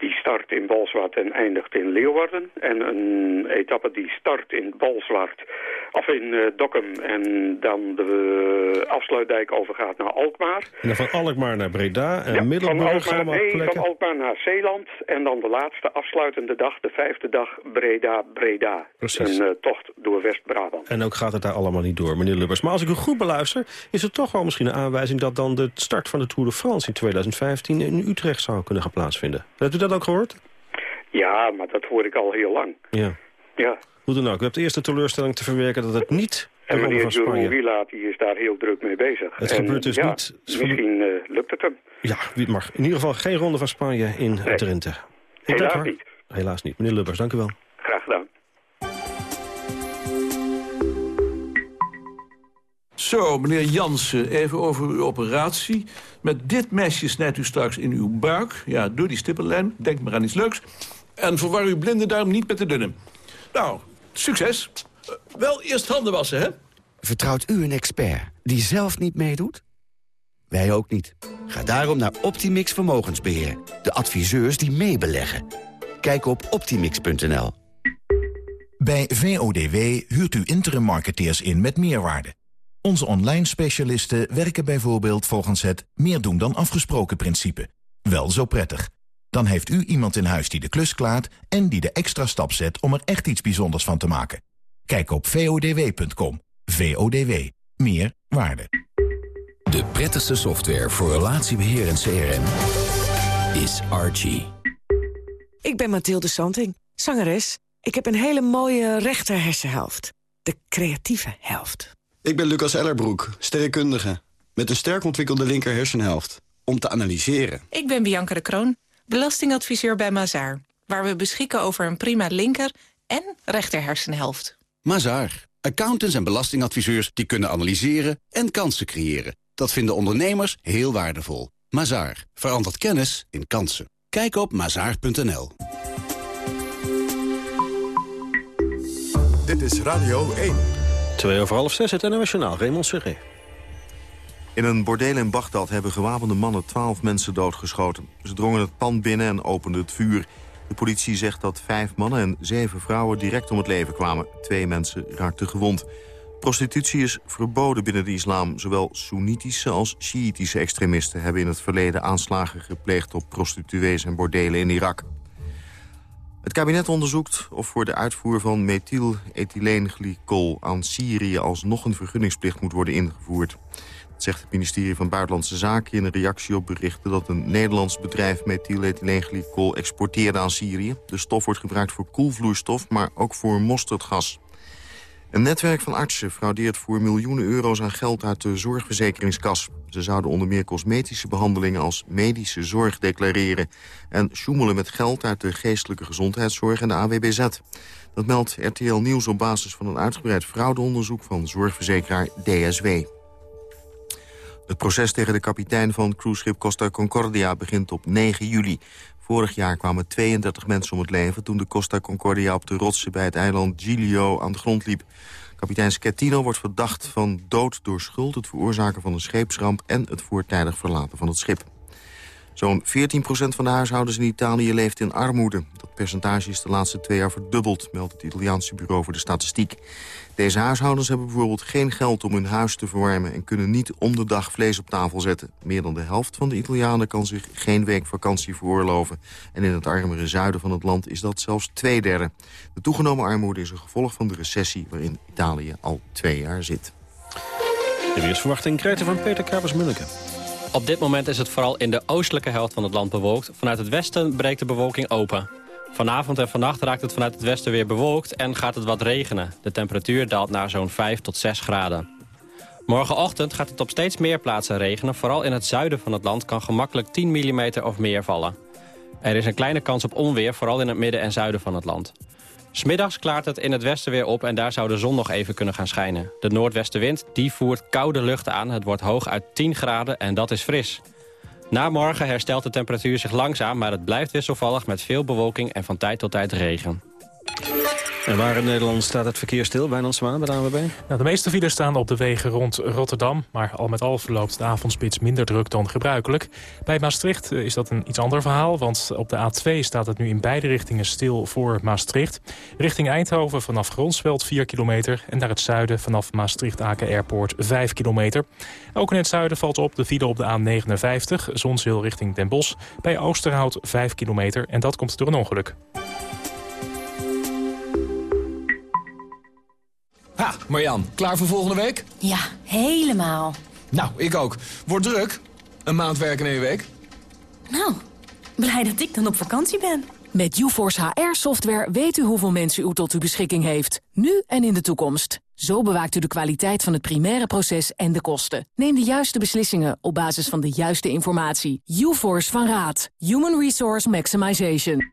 die start in Balswart en eindigt in Leeuwarden. En een etappe die start in Balswart, of in uh, Dokkum... en dan de afsluitdijk overgaat naar Alkmaar. En dan van Alkmaar naar Breda en ja, Middelburg van Alkmaar, nee, van Alkmaar naar Zeeland. En dan de laatste afsluitende dag, de vijfde dag, Breda-Breda. Een uh, tocht door West-Brabant. En ook gaat het daar allemaal niet door, meneer Lubbers. Maar als ik u goed beluister, is het toch wel misschien een aanwijzing... dat dan de start van de Tour de France in 2015 in Utrecht zou kunnen gaan plaatsvinden. Hebt u dat ook gehoord? Ja, maar dat hoor ik al heel lang. Ja. Ja. Hoe dan ook, u hebt de eerste teleurstelling te verwerken dat het niet... En meneer Jeroen Wielaat die is daar heel druk mee bezig. Het en, gebeurt dus ja, niet... Misschien uh, lukt het hem. Ja, wie het mag. In ieder geval geen ronde van Spanje in nee. Drenthe. Ik Helaas niet. Helaas niet. Meneer Lubbers, dank u wel. Zo, meneer Jansen, even over uw operatie. Met dit mesje snijdt u straks in uw buik. Ja, door die stippenlijn. Denk maar aan iets leuks. En verwar uw blinde darm niet met de dunne. Nou, succes. Uh, wel eerst handen wassen, hè? Vertrouwt u een expert die zelf niet meedoet? Wij ook niet. Ga daarom naar Optimix Vermogensbeheer. De adviseurs die meebeleggen. Kijk op optimix.nl. Bij VODW huurt u interim marketeers in met meerwaarde. Onze online specialisten werken bijvoorbeeld volgens het meer doen dan afgesproken principe. Wel zo prettig. Dan heeft u iemand in huis die de klus klaart en die de extra stap zet om er echt iets bijzonders van te maken. Kijk op vodw.com. VODW. Meer waarde. De prettigste software voor relatiebeheer en CRM is Archie. Ik ben Mathilde Santing, zangeres. Ik heb een hele mooie rechter hersenhelft. De creatieve helft. Ik ben Lucas Ellerbroek, sterrenkundige. Met een sterk ontwikkelde linker hersenhelft. Om te analyseren. Ik ben Bianca de Kroon, belastingadviseur bij Mazaar. Waar we beschikken over een prima linker en rechter hersenhelft. Mazaar. Accountants en belastingadviseurs die kunnen analyseren en kansen creëren. Dat vinden ondernemers heel waardevol. Mazaar. Verandert kennis in kansen. Kijk op mazaar.nl. Dit is Radio 1. Twee over half zes, het internationaal. Raymond Serré. In een bordeel in Bagdad hebben gewapende mannen twaalf mensen doodgeschoten. Ze drongen het pand binnen en openden het vuur. De politie zegt dat vijf mannen en zeven vrouwen direct om het leven kwamen. Twee mensen raakten gewond. Prostitutie is verboden binnen de islam. Zowel Soenitische als Sjiitische extremisten hebben in het verleden aanslagen gepleegd op prostituees en bordelen in Irak. Het kabinet onderzoekt of voor de uitvoer van methyleenglycol aan Syrië alsnog een vergunningsplicht moet worden ingevoerd. Dat zegt het ministerie van Buitenlandse Zaken in een reactie op berichten dat een Nederlands bedrijf methyleenglycol exporteerde aan Syrië. De stof wordt gebruikt voor koelvloeistof, maar ook voor mosterdgas. Een netwerk van artsen fraudeert voor miljoenen euro's aan geld uit de zorgverzekeringskas. Ze zouden onder meer cosmetische behandelingen als medische zorg declareren... en sjoemelen met geld uit de geestelijke gezondheidszorg en de AWBZ. Dat meldt RTL Nieuws op basis van een uitgebreid fraudeonderzoek van zorgverzekeraar DSW. Het proces tegen de kapitein van cruiseschip Costa Concordia begint op 9 juli. Vorig jaar kwamen 32 mensen om het leven... toen de Costa Concordia op de rotsen bij het eiland Giglio aan de grond liep. Kapitein Schettino wordt verdacht van dood door schuld... het veroorzaken van een scheepsramp en het voortijdig verlaten van het schip. Zo'n 14% van de huishoudens in Italië leeft in armoede. Dat percentage is de laatste twee jaar verdubbeld... meldt het Italiaanse Bureau voor de Statistiek. Deze huishoudens hebben bijvoorbeeld geen geld om hun huis te verwarmen... en kunnen niet om de dag vlees op tafel zetten. Meer dan de helft van de Italianen kan zich geen week vakantie veroorloven. En in het armere zuiden van het land is dat zelfs twee derde. De toegenomen armoede is een gevolg van de recessie... waarin Italië al twee jaar zit. De weersverwachting krijgt van Peter Kapers-Munneke. Op dit moment is het vooral in de oostelijke helft van het land bewolkt. Vanuit het westen breekt de bewolking open. Vanavond en vannacht raakt het vanuit het westen weer bewolkt en gaat het wat regenen. De temperatuur daalt naar zo'n 5 tot 6 graden. Morgenochtend gaat het op steeds meer plaatsen regenen. Vooral in het zuiden van het land kan gemakkelijk 10 mm of meer vallen. Er is een kleine kans op onweer, vooral in het midden en zuiden van het land. Smiddags klaart het in het westen weer op en daar zou de zon nog even kunnen gaan schijnen. De noordwestenwind die voert koude lucht aan. Het wordt hoog uit 10 graden en dat is fris. Na morgen herstelt de temperatuur zich langzaam, maar het blijft wisselvallig met veel bewolking en van tijd tot tijd regen. Waar in Nederland staat het verkeer stil? Wijnand Zwaan bij de ANWB? Nou, de meeste files staan op de wegen rond Rotterdam... maar al met al verloopt de avondspits minder druk dan gebruikelijk. Bij Maastricht eh, is dat een iets ander verhaal... want op de A2 staat het nu in beide richtingen stil voor Maastricht. Richting Eindhoven vanaf Gronsveld 4 kilometer... en naar het zuiden vanaf Maastricht-Aken Airport 5 kilometer. Ook in het zuiden valt op de file op de A59... Zonzeel richting Den Bosch. Bij Oosterhout 5 kilometer en dat komt door een ongeluk. Ha, Marjan, klaar voor volgende week? Ja, helemaal. Nou, ik ook. Wordt druk. Een maand werken in één week. Nou, blij dat ik dan op vakantie ben. Met UForce HR-software weet u hoeveel mensen u tot uw beschikking heeft. Nu en in de toekomst. Zo bewaakt u de kwaliteit van het primaire proces en de kosten. Neem de juiste beslissingen op basis van de juiste informatie. UForce van Raad. Human Resource Maximization.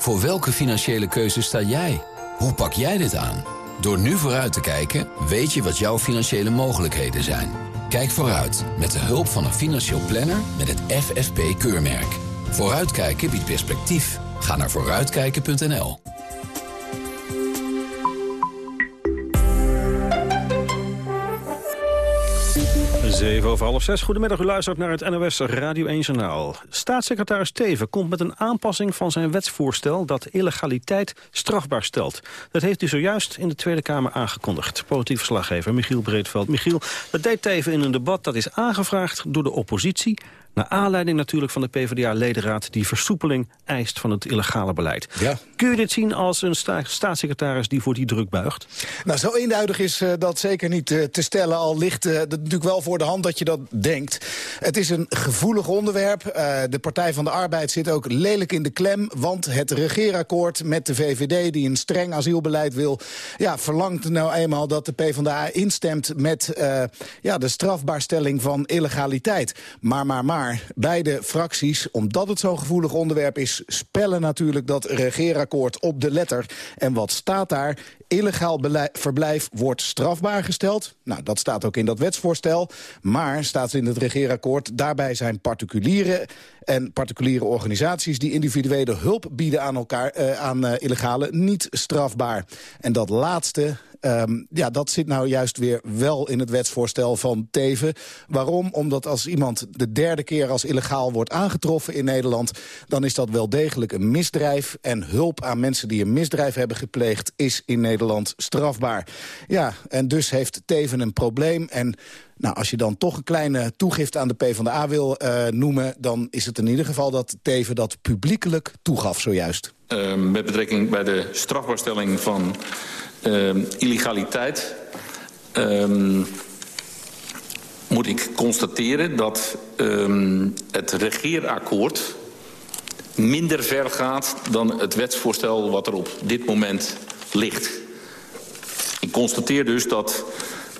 Voor welke financiële keuze sta jij? Hoe pak jij dit aan? Door nu vooruit te kijken, weet je wat jouw financiële mogelijkheden zijn. Kijk vooruit met de hulp van een financieel planner met het FFP-keurmerk. Vooruitkijken biedt perspectief. Ga naar vooruitkijken.nl. Zeven over half zes. Goedemiddag, u luistert naar het NOS Radio 1 Journaal. Staatssecretaris Teven komt met een aanpassing van zijn wetsvoorstel... dat illegaliteit strafbaar stelt. Dat heeft hij zojuist in de Tweede Kamer aangekondigd. Politiek verslaggever Michiel Breedveld. Michiel, dat deed Teven in een debat dat is aangevraagd door de oppositie... Naar aanleiding natuurlijk van de PvdA-ledenraad... die versoepeling eist van het illegale beleid. Ja. Kun je dit zien als een sta staatssecretaris die voor die druk buigt? Nou, zo eenduidig is uh, dat zeker niet uh, te stellen. Al ligt uh, dat natuurlijk wel voor de hand dat je dat denkt. Het is een gevoelig onderwerp. de Partij van de Arbeid zit ook lelijk in de klem. Want het regeerakkoord met de VVD, die een streng asielbeleid wil... Ja, verlangt nou eenmaal dat de PvdA instemt met ja, de strafbaarstelling van illegaliteit. Maar, maar, maar. Beide fracties, omdat het zo'n gevoelig onderwerp is... spellen natuurlijk dat regeerakkoord op de letter. En wat staat daar? Illegaal verblijf wordt strafbaar gesteld. Nou, dat staat ook in dat wetsvoorstel. Maar, staat in het regeerakkoord... daarbij zijn particuliere en particuliere organisaties... die individuele hulp bieden aan, elkaar, uh, aan uh, illegale niet strafbaar. En dat laatste, Um, ja, dat zit nou juist weer wel in het wetsvoorstel van Teven. Waarom? Omdat als iemand de derde keer als illegaal wordt aangetroffen in Nederland... dan is dat wel degelijk een misdrijf. En hulp aan mensen die een misdrijf hebben gepleegd... is in Nederland strafbaar. Ja, en dus heeft Teven een probleem. En nou, als je dan toch een kleine toegift aan de PvdA wil uh, noemen... dan is het in ieder geval dat Teven dat publiekelijk toegaf zojuist. Uh, met betrekking bij de strafbaarstelling van illegaliteit... Um, moet ik constateren dat um, het regeerakkoord minder ver gaat dan het wetsvoorstel wat er op dit moment ligt. Ik constateer dus dat,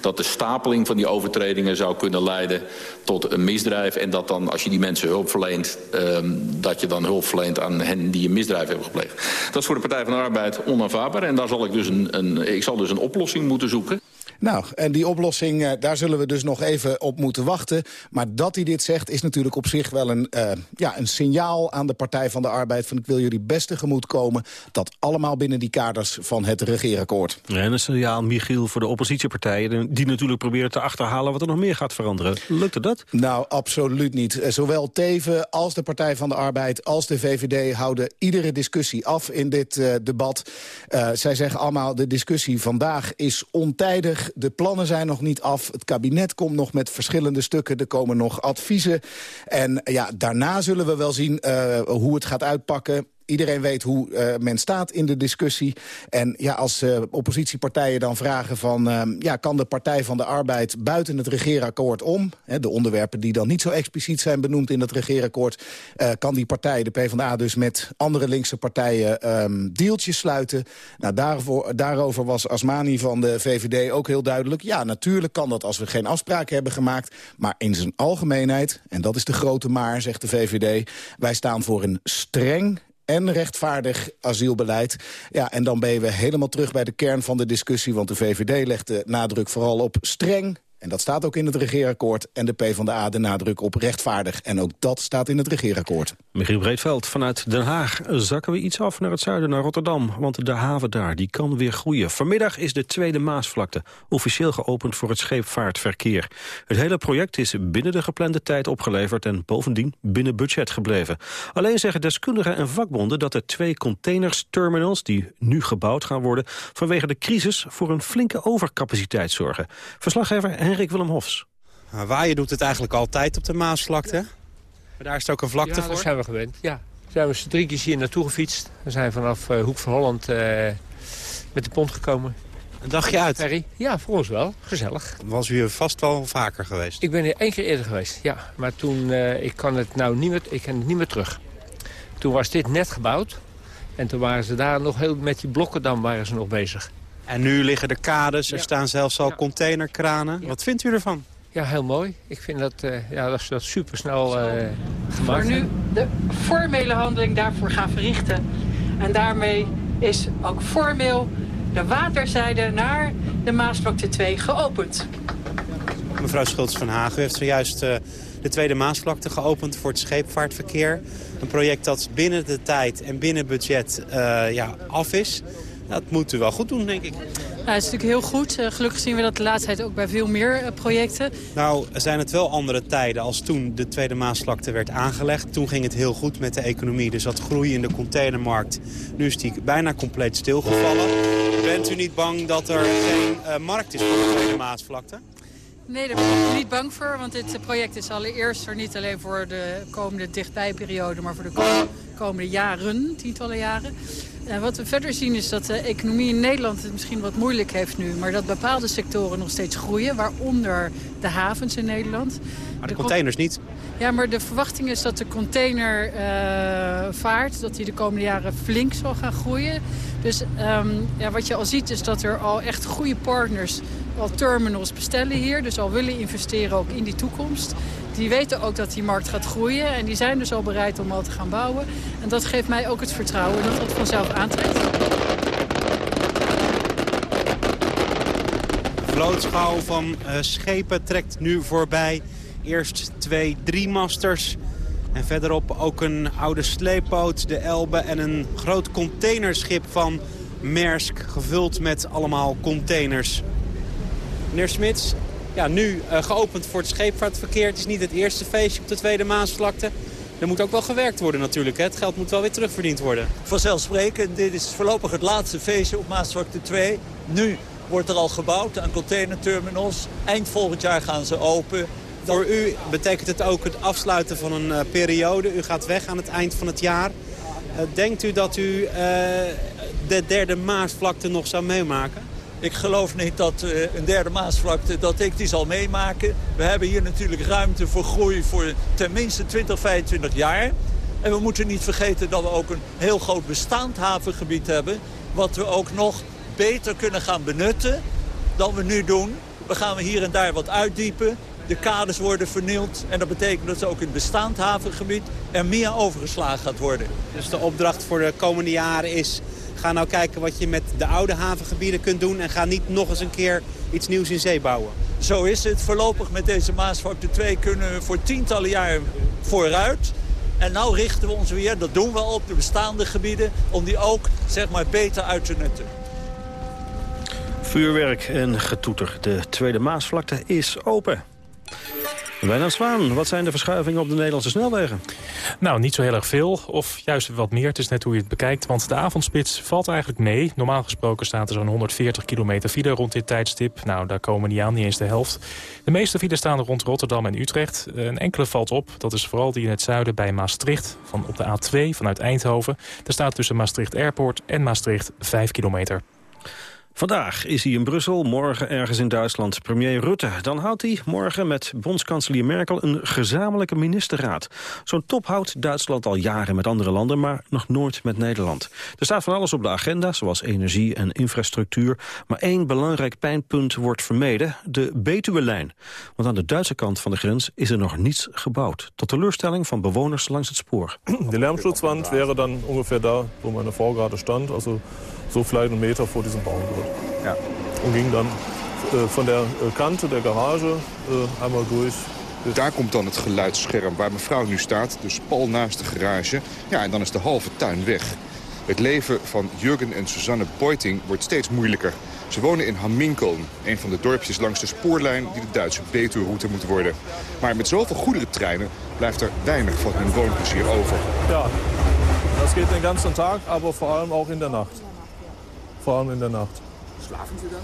dat de stapeling van die overtredingen zou kunnen leiden tot een misdrijf. En dat dan, als je die mensen hulp verleent, um, dat je dan hulp verleent aan hen die een misdrijf hebben gepleegd. Dat is voor de Partij van de Arbeid onaanvaardbaar. En daar zal ik dus een, een, ik zal dus een oplossing moeten zoeken. Nou, en die oplossing, uh, daar zullen we dus nog even op moeten wachten. Maar dat hij dit zegt is natuurlijk op zich wel een, uh, ja, een signaal aan de Partij van de Arbeid... van ik wil jullie best tegemoet komen. Dat allemaal binnen die kaders van het regeerakkoord. En een signaal, Michiel, voor de oppositiepartijen... die natuurlijk proberen te achterhalen wat er nog meer gaat veranderen. Lukte dat? Nou, absoluut niet. Zowel Teven als de Partij van de Arbeid als de VVD... houden iedere discussie af in dit uh, debat. zij zeggen allemaal, de discussie vandaag is ontijdig de plannen zijn nog niet af. Het kabinet komt nog met verschillende stukken. Er komen nog adviezen. En ja, daarna zullen we wel zien uh, hoe het gaat uitpakken Iedereen weet hoe uh, men staat in de discussie. En ja, als uh, oppositiepartijen dan vragen van... Uh, ja, kan de Partij van de Arbeid buiten het regeerakkoord om... Hè, de onderwerpen die dan niet zo expliciet zijn benoemd in het regeerakkoord... kan die partij, de PvdA dus met andere linkse partijen... Um, deeltjes sluiten. Nou, daarvoor, daarover was Asmani van de VVD ook heel duidelijk. Ja, natuurlijk kan dat als we geen afspraken hebben gemaakt. Maar in zijn algemeenheid, en dat is de grote maar, zegt de VVD... wij staan voor een streng en rechtvaardig asielbeleid. Ja, en dan ben je helemaal terug bij de kern van de discussie... want de VVD legt de nadruk vooral op streng en dat staat ook in het regeerakkoord. En de PvdA de nadruk op rechtvaardig. En ook dat staat in het regeerakkoord. Michiel Breedveld, vanuit Den Haag zakken we iets af naar het zuiden, naar Rotterdam. Want de haven daar, die kan weer groeien. Vanmiddag is de Tweede Maasvlakte officieel geopend voor het scheepvaartverkeer. Het hele project is binnen de geplande tijd opgeleverd... en bovendien binnen budget gebleven. Alleen zeggen deskundigen en vakbonden dat de twee containersterminals... die nu gebouwd gaan worden, vanwege de crisis... voor een flinke overcapaciteit zorgen. Verslaggever Henrik Willem Hofs. Nou, waaien doet het eigenlijk altijd op de Maasvlakte. Maar daar is het ook een vlakte ja, voor? daar zijn we gewend. Ja, zijn we drie keer hier naartoe gefietst. We zijn vanaf uh, Hoek van Holland uh, met de pont gekomen. Een dagje uit? Ferry. Ja, voor ons wel. Gezellig. Was u er vast wel vaker geweest? Ik ben hier één keer eerder geweest, ja. Maar toen, uh, ik kan het nou niet meer, ik kan het niet meer terug. Toen was dit net gebouwd. En toen waren ze daar nog heel, met die blokken dan waren ze nog bezig. En nu liggen de kades, er ja. staan zelfs al ja. containerkranen. Ja. Wat vindt u ervan? Ja, heel mooi. Ik vind dat, uh, ja, dat, dat super snel uh, gemaakt. Voor nu de formele handeling daarvoor gaan verrichten. En daarmee is ook formeel de waterzijde naar de Maasvlakte 2 geopend. Mevrouw Schultz van Hagen u heeft zojuist uh, de Tweede Maasvlakte geopend voor het scheepvaartverkeer. Een project dat binnen de tijd en binnen budget ja, af is. Dat moet u wel goed doen, denk ik. Nou, het is natuurlijk heel goed. Uh, gelukkig zien we dat de laatste tijd ook bij veel meer uh, projecten. Nou, zijn het wel andere tijden als toen de Tweede Maasvlakte werd aangelegd. Toen ging het heel goed met de economie. Dus dat groei in de containermarkt. Nu is die bijna compleet stilgevallen. Bent u niet bang dat er geen uh, markt is voor de Tweede Maasvlakte? Nee, daar ben ik niet bang voor. Want dit project is allereerst er niet alleen voor de komende dichtbijperiode... maar voor de komende jaren, tientallen jaren. Wat we verder zien is dat de economie in Nederland het misschien wat moeilijk heeft nu. Maar dat bepaalde sectoren nog steeds groeien. Waaronder de havens in Nederland. Maar de, de containers niet? Ja, maar de verwachting is dat de containervaart... Uh, dat die de komende jaren flink zal gaan groeien. Dus um, ja, wat je al ziet is dat er al echt goede partners... al terminals bestellen hier. Dus al willen investeren ook in die toekomst. Die weten ook dat die markt gaat groeien. En die zijn dus al bereid om al te gaan bouwen. En dat geeft mij ook het vertrouwen dat dat vanzelf aantrekt. Vlootschouw van uh, schepen trekt nu voorbij. Eerst twee driemasters. En verderop ook een oude sleepboot, de Elbe... en een groot containerschip van Maersk, gevuld met allemaal containers. Meneer Smits, ja, nu uh, geopend voor het scheepvaartverkeer. Het is niet het eerste feestje op de Tweede Maasvlakte. Er moet ook wel gewerkt worden natuurlijk. Hè? Het geld moet wel weer terugverdiend worden. Vanzelfsprekend. Dit is voorlopig het laatste feestje op Maasvlakte 2. Nu wordt er al gebouwd aan containerterminals. Eind volgend jaar gaan ze open. Voor u betekent het ook het afsluiten van een uh, periode. U gaat weg aan het eind van het jaar. Uh, denkt u dat u uh, de derde Maasvlakte nog zou meemaken? Ik geloof niet dat een derde Maasvlakte, dat ik die zal meemaken. We hebben hier natuurlijk ruimte voor groei voor tenminste 20, 25 jaar. En we moeten niet vergeten dat we ook een heel groot bestaand havengebied hebben... wat we ook nog beter kunnen gaan benutten dan we nu doen. We gaan hier en daar wat uitdiepen. De kades worden vernield. En dat betekent dat ook in het bestaand havengebied er meer overgeslagen gaat worden. Dus de opdracht voor de komende jaren is... Ga nou kijken wat je met de oude havengebieden kunt doen... en ga niet nog eens een keer iets nieuws in zee bouwen. Zo is het. Voorlopig met deze Maasvlakte 2 kunnen we voor tientallen jaar vooruit. En nou richten we ons weer, dat doen we al op de bestaande gebieden... om die ook zeg maar, beter uit te nutten. Vuurwerk en getoeter. De Tweede Maasvlakte is open. Wijnand Zwaan, wat zijn de verschuivingen op de Nederlandse snelwegen? Nou, niet zo heel erg veel, of juist wat meer. Het is net hoe je het bekijkt, want de avondspits valt eigenlijk mee. Normaal gesproken staat er zo'n 140 kilometer file rond dit tijdstip. Nou, daar komen niet aan, niet eens de helft. De meeste files staan rond Rotterdam en Utrecht. Een enkele valt op, dat is vooral die in het zuiden bij Maastricht. Van op de A2 vanuit Eindhoven. Er staat tussen Maastricht Airport en Maastricht 5 kilometer. Vandaag is hij in Brussel, morgen ergens in Duitsland. Premier Rutte. Dan houdt hij morgen met bondskanselier Merkel een gezamenlijke ministerraad. Zo'n top houdt Duitsland al jaren met andere landen, maar nog nooit met Nederland. Er staat van alles op de agenda, zoals energie en infrastructuur. Maar één belangrijk pijnpunt wordt vermeden, de Betuwe-lijn. Want aan de Duitse kant van de grens is er nog niets gebouwd. Tot teleurstelling van bewoners langs het spoor. De Lärmschutzwand wäre dan ongeveer daar waar mijn gerade stand. Also so vielleicht een meter voor diesem Baum wird. Ja. Und ging dan äh, van der äh, Kante der Garage einmal durch. Daar komt dan het geluidsscherm waar mevrouw nu staat, dus pal naast de garage. Ja, en dan is de halve tuin weg. Het leven van Jurgen en Susanne Boiting wordt steeds moeilijker. Ze wonen in Hamminkeln, een van de dorpjes langs de spoorlijn die de Duitse Betuwe-route moet worden. Maar met zoveel goederentreinen blijft er weinig van hun woonplezier over. Ja, dat gaat ganzen Tag, aber vor allem auch in der Nacht. Vor allem in der Nacht. Schlafen Sie dann?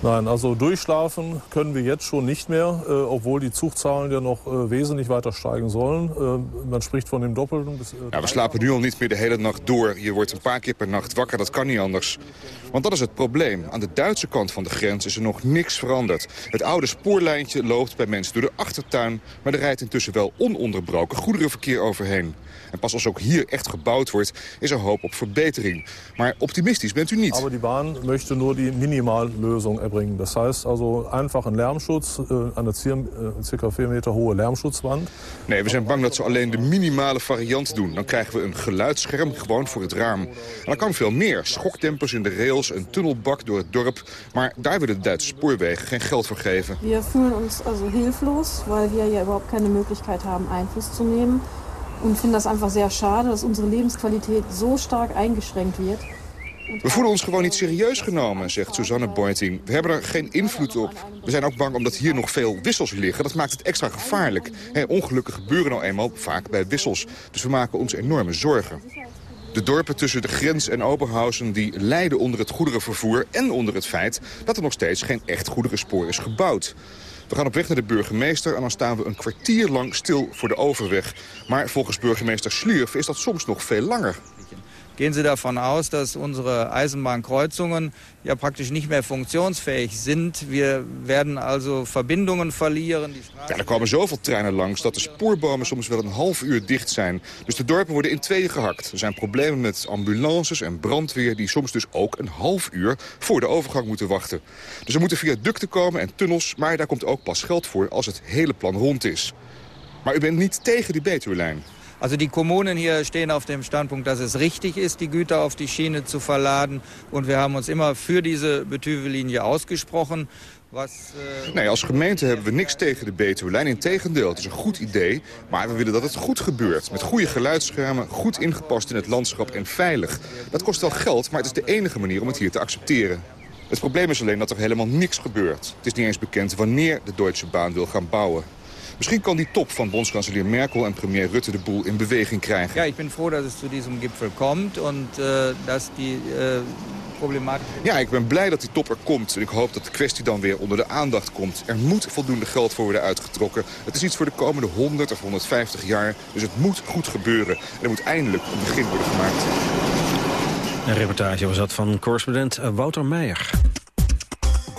Nein, also durchschlafen können wir jetzt schon nicht mehr, äh, obwohl die Zugzahlen ja noch äh, wesentlich weiter steigen sollen. Äh, man spricht von dem Doppelten. Bis, ja, we slapen nu al niet meer de hele nacht door. Je wordt een paar keer per nacht wakker, dat kan niet anders. Want dat is het probleem. Aan de Duitse kant van de grens is er nog niks veranderd. Het oude spoorlijntje loopt bij mensen door de achtertuin... maar er rijdt intussen wel ononderbroken goederenverkeer overheen. En pas als ook hier echt gebouwd wordt, is er hoop op verbetering. Maar optimistisch bent u niet. Maar die baan möchte nur die Minimallösung erbringen. Das heißt also einfach een Lärmschutz, eine circa 4 meter hohe Lärmschutzwand. Nee, we zijn bang dat ze alleen de minimale variant doen. Dan krijgen we een geluidsscherm gewoon voor het raam. En dan kan veel meer. Schokdempers in de rails, een tunnelbak door het dorp. Maar daar willen de Duitse spoorwegen geen geld voor geven. We voelen ons also hilflos, weil wir ja überhaupt keine Möglichkeit haben Einfluss zu nehmen. Und finden das einfach sehr schade, dass unsere Lebensqualität so stark eingeschränkt wird. We voelen ons gewoon niet serieus genomen, zegt Susanne Boiting. We hebben er geen invloed op. We zijn ook bang omdat hier nog veel wissels liggen. Dat maakt het extra gevaarlijk. ongelukken gebeuren nou eenmaal vaak bij wissels. Dus we maken ons enorme zorgen. De dorpen tussen de grens en Oberhausen die lijden onder het goederenvervoer... en onder het feit dat er nog steeds geen echt goederenspoor is gebouwd. We gaan op weg naar de burgemeester en dan staan we een kwartier lang stil voor de overweg. Maar volgens burgemeester Schlierf is dat soms nog veel langer. Gehen Sie davon aus, dass unsere Eisenbahnkreuzungen ja praktisch nicht mehr funktionsfähig sind. Wir werden also Verbindungen verlieren. Ja, er komen zoveel treinen langs dat de spoorbomen soms wel een half uur dicht zijn. Dus de dorpen worden in tweeën gehakt. Er zijn problemen met ambulances en brandweer... die soms dus ook een half uur voor de overgang moeten wachten. Dus er moeten viaducten komen en tunnels... maar daar komt ook pas geld voor als het hele plan rond is. Maar u bent niet tegen die Betuwe-lijn? Also die Kommunen hier stehen auf dem Standpunkt, dass es richtig ist, die Güter auf die Schiene zu verladen. Und wir haben uns immer für diese Betuwe-linie ausgesprochen. Was, uh... Nee, als gemeente hebben we niks tegen de Betuwe-lijn. Integendeel, het is een goed idee. Maar we willen dat het goed gebeurt. Met goede geluidsschermen, goed ingepast in het landschap en veilig. Dat kost wel geld, maar het is de enige manier om het hier te accepteren. Het probleem is alleen dat er helemaal niks gebeurt. Het is niet eens bekend wanneer de Deutsche Bahn wil gaan bouwen. Misschien kan die top van bondskanselier Merkel en premier Rutte de boel in beweging krijgen. Ja, ik ben froh dat het zu diesem Gipfel komt en uh, dat die uh. Ja, ik ben blij dat die top er komt. En ik hoop dat de kwestie dan weer onder de aandacht komt. Er moet voldoende geld voor worden uitgetrokken. Het is iets voor de komende 100 of 150 jaar. Dus het moet goed gebeuren. En er moet eindelijk een begin worden gemaakt. Een reportage was dat van correspondent Wouter Meijer.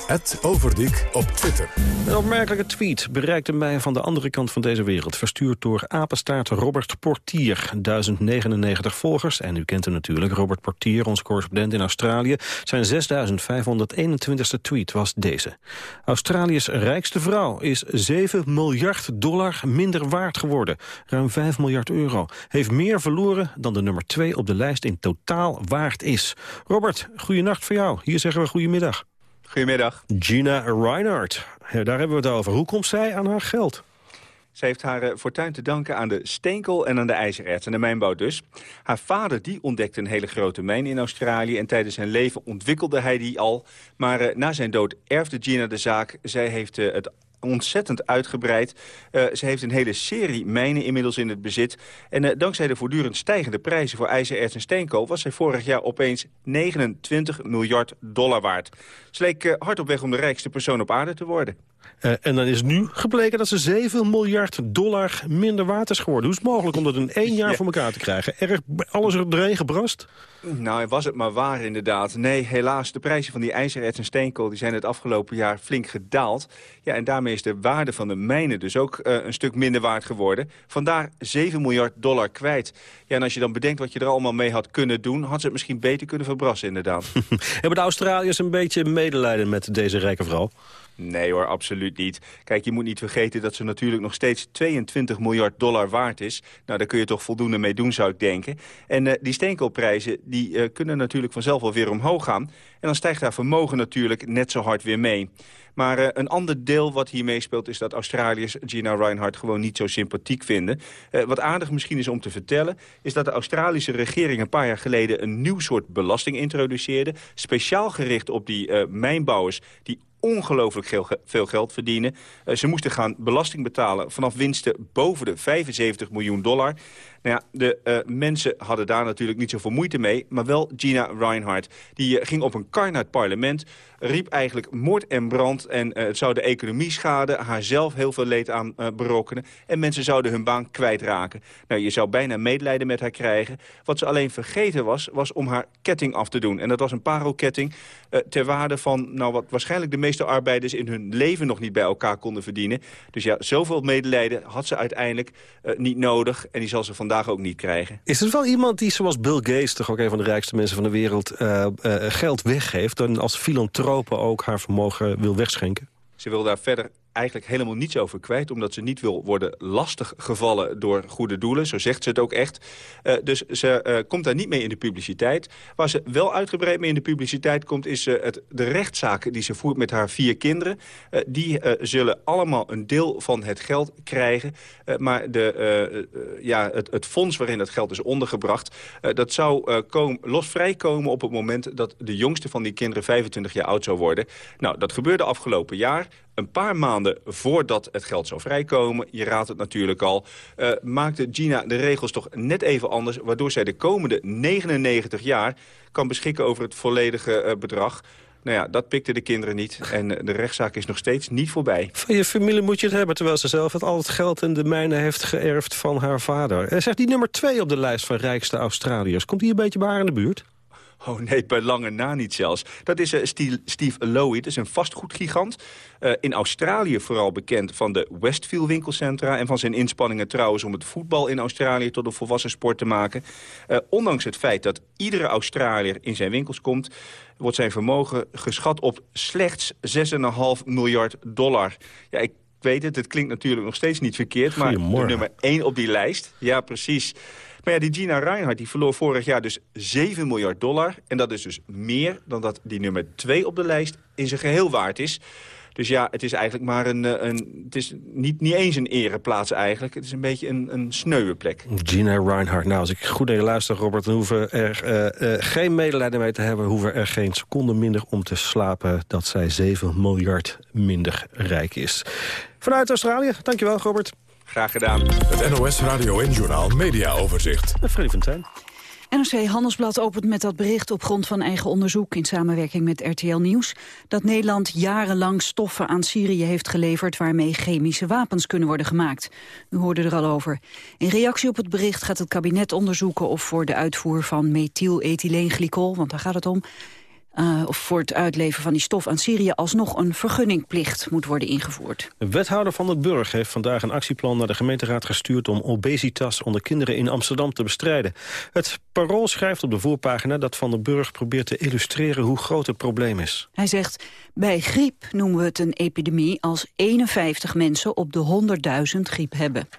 Het Overdiek op Twitter. Een opmerkelijke tweet bereikte mij van de andere kant van deze wereld. Verstuurd door apenstaart Robert Portier. 1099 volgers. En u kent hem natuurlijk, Robert Portier, onze correspondent in Australië. Zijn 6521ste tweet was deze. Australië's rijkste vrouw is 7 miljard dollar minder waard geworden. Ruim 5 miljard euro. Heeft meer verloren dan de nummer 2 op de lijst in totaal waard is. Robert, goeienacht voor jou. Hier zeggen we goedemiddag. Goedemiddag. Gina Reinhardt, daar hebben we het over. Hoe komt zij aan haar geld? Ze heeft haar eh, fortuin te danken aan de steenkool en aan de ijzererts en de mijnbouw dus. Haar vader die ontdekte een hele grote mijn in Australië... en tijdens zijn leven ontwikkelde hij die al. Maar uh, na zijn dood erfde Gina de zaak. Zij heeft uh, het ontzettend uitgebreid. Uh, ze heeft een hele serie mijnen inmiddels in het bezit. En uh, dankzij de voortdurend stijgende prijzen voor ijzererts en steenkool... was zij vorig jaar opeens 29 miljard dollar waard. Ze leek uh, hard op weg om de rijkste persoon op aarde te worden. Uh, en dan is nu gebleken dat ze 7 miljard dollar minder waard is geworden. Hoe is het mogelijk om dat in één jaar ja. voor elkaar te krijgen? Erg alles erheen gebrast? Nou, was het maar waar inderdaad. Nee, helaas, de prijzen van die ijzererts en steenkool... die zijn het afgelopen jaar flink gedaald. Ja, en daarmee is de waarde van de mijnen dus ook uh, een stuk minder waard geworden. Vandaar 7 miljard dollar kwijt. Ja, en als je dan bedenkt wat je er allemaal mee had kunnen doen... had ze het misschien beter kunnen verbrassen, inderdaad. <laughs> Hebben de Australiërs een beetje medelijden met deze rijke vrouw? Nee hoor, absoluut niet. Kijk, je moet niet vergeten dat ze natuurlijk nog steeds 22 miljard dollar waard is. Nou, daar kun je toch voldoende mee doen, zou ik denken. En uh, die steenkoolprijzen die, uh, kunnen natuurlijk vanzelf wel weer omhoog gaan. En dan stijgt haar vermogen natuurlijk net zo hard weer mee. Maar uh, een ander deel wat hier meespeelt is dat Australiërs Gina Reinhardt gewoon niet zo sympathiek vinden. Wat aardig misschien is om te vertellen, is dat de Australische regering een paar jaar geleden een nieuw soort belasting introduceerde. Speciaal gericht op die mijnbouwers die ongelooflijk veel geld verdienen. Uh, ze moesten gaan belasting betalen vanaf winsten boven de 75 miljoen dollar. Nou ja, de uh, mensen hadden daar natuurlijk niet zoveel moeite mee. Maar wel Gina Reinhardt. Die uh, ging op een kar naar het parlement. Riep eigenlijk moord en brand. En uh, het zou de economie schaden. Haarzelf heel veel leed aan berokkenen. En mensen zouden hun baan kwijtraken. Nou, je zou bijna medelijden met haar krijgen. Wat ze alleen vergeten was, was om haar ketting af te doen. En dat was een parelketting ter waarde van... nou, wat waarschijnlijk de meeste arbeiders in hun leven nog niet bij elkaar konden verdienen. Dus ja, zoveel medelijden had ze uiteindelijk niet nodig. En die zal ze vandaag ook niet krijgen. Is er wel iemand die, zoals Bill Gates, toch ook een van de rijkste mensen van de wereld, uh, uh, geld weggeeft en als filantrope ook haar vermogen wil wegschenken? Ze wil daar verder eigenlijk helemaal niets over kwijt... omdat ze niet wil worden lastiggevallen door goede doelen. Zo zegt ze het ook echt. Uh, dus ze uh, komt daar niet mee in de publiciteit. Waar ze wel uitgebreid mee in de publiciteit komt... is uh, het, de rechtszaak die ze voert met haar vier kinderen. die zullen allemaal een deel van het geld krijgen. maar de, ja, het, het, fonds waarin dat geld is ondergebracht... dat zou komen, los vrijkomen op het moment dat de jongste van die kinderen 25 jaar oud zou worden. Nou, dat gebeurde afgelopen jaar een paar maanden voordat het geld zou vrijkomen... je raadt het natuurlijk al, uh, maakte Gina de regels toch net even anders... waardoor zij de komende 99 jaar kan beschikken over het volledige uh, bedrag... Nou ja, dat pikten de kinderen niet. En de rechtszaak is nog steeds niet voorbij. Van je familie moet je het hebben, terwijl ze zelf het al het geld en de mijnen heeft geërfd van haar vader. Zegt die nummer twee op de lijst van rijkste Australiërs. Komt die een beetje bij haar in de buurt? Oh nee, bij lange na niet zelfs. Dat is uh, Steve, Lowy, dat is een vastgoedgigant. Uh, in Australië vooral bekend van de Westfield winkelcentra... en van zijn inspanningen trouwens om het voetbal in Australië... tot een volwassen sport te maken. Uh, ondanks het feit dat iedere Australiër in zijn winkels komt... wordt zijn vermogen geschat op slechts 6,5 miljard dollar. Ja, ik weet het, het klinkt natuurlijk nog steeds niet verkeerd... maar de nummer 1 op die lijst, ja precies... Maar ja, die Gina Reinhardt die verloor vorig jaar dus 7 miljard dollar. En dat is dus meer dan dat die nummer 2 op de lijst in zijn geheel waard is. Dus ja, het is eigenlijk maar een... een het is niet, niet eens een ereplaats eigenlijk. Het is een beetje een, een sneuwe plek. Gina Reinhardt. Nou, als ik goed naar je luister, Robert... dan hoeven er uh, uh, geen medelijden mee te hebben. hoeven er geen seconde minder om te slapen... dat zij 7 miljard minder rijk is. Vanuit Australië, dankjewel, Robert. Graag gedaan. Het NOS Radio en Journaal Media Overzicht. Freddy van Tijn. NRC Handelsblad opent met dat bericht op grond van eigen onderzoek... in samenwerking met RTL Nieuws... dat Nederland jarenlang stoffen aan Syrië heeft geleverd... waarmee chemische wapens kunnen worden gemaakt. U hoorde er al over. In reactie op het bericht gaat het kabinet onderzoeken... of voor de uitvoer van methylethyleenglycol, want daar gaat het om... Uh, of voor het uitleveren van die stof aan Syrië alsnog een vergunningplicht moet worden ingevoerd. De wethouder van het Burg heeft vandaag een actieplan naar de gemeenteraad gestuurd om obesitas onder kinderen in Amsterdam te bestrijden. Het Parool schrijft op de voorpagina dat Van den Burg probeert te illustreren hoe groot het probleem is. Hij zegt, bij griep noemen we het een epidemie als 51 mensen op de 100.000 griep hebben.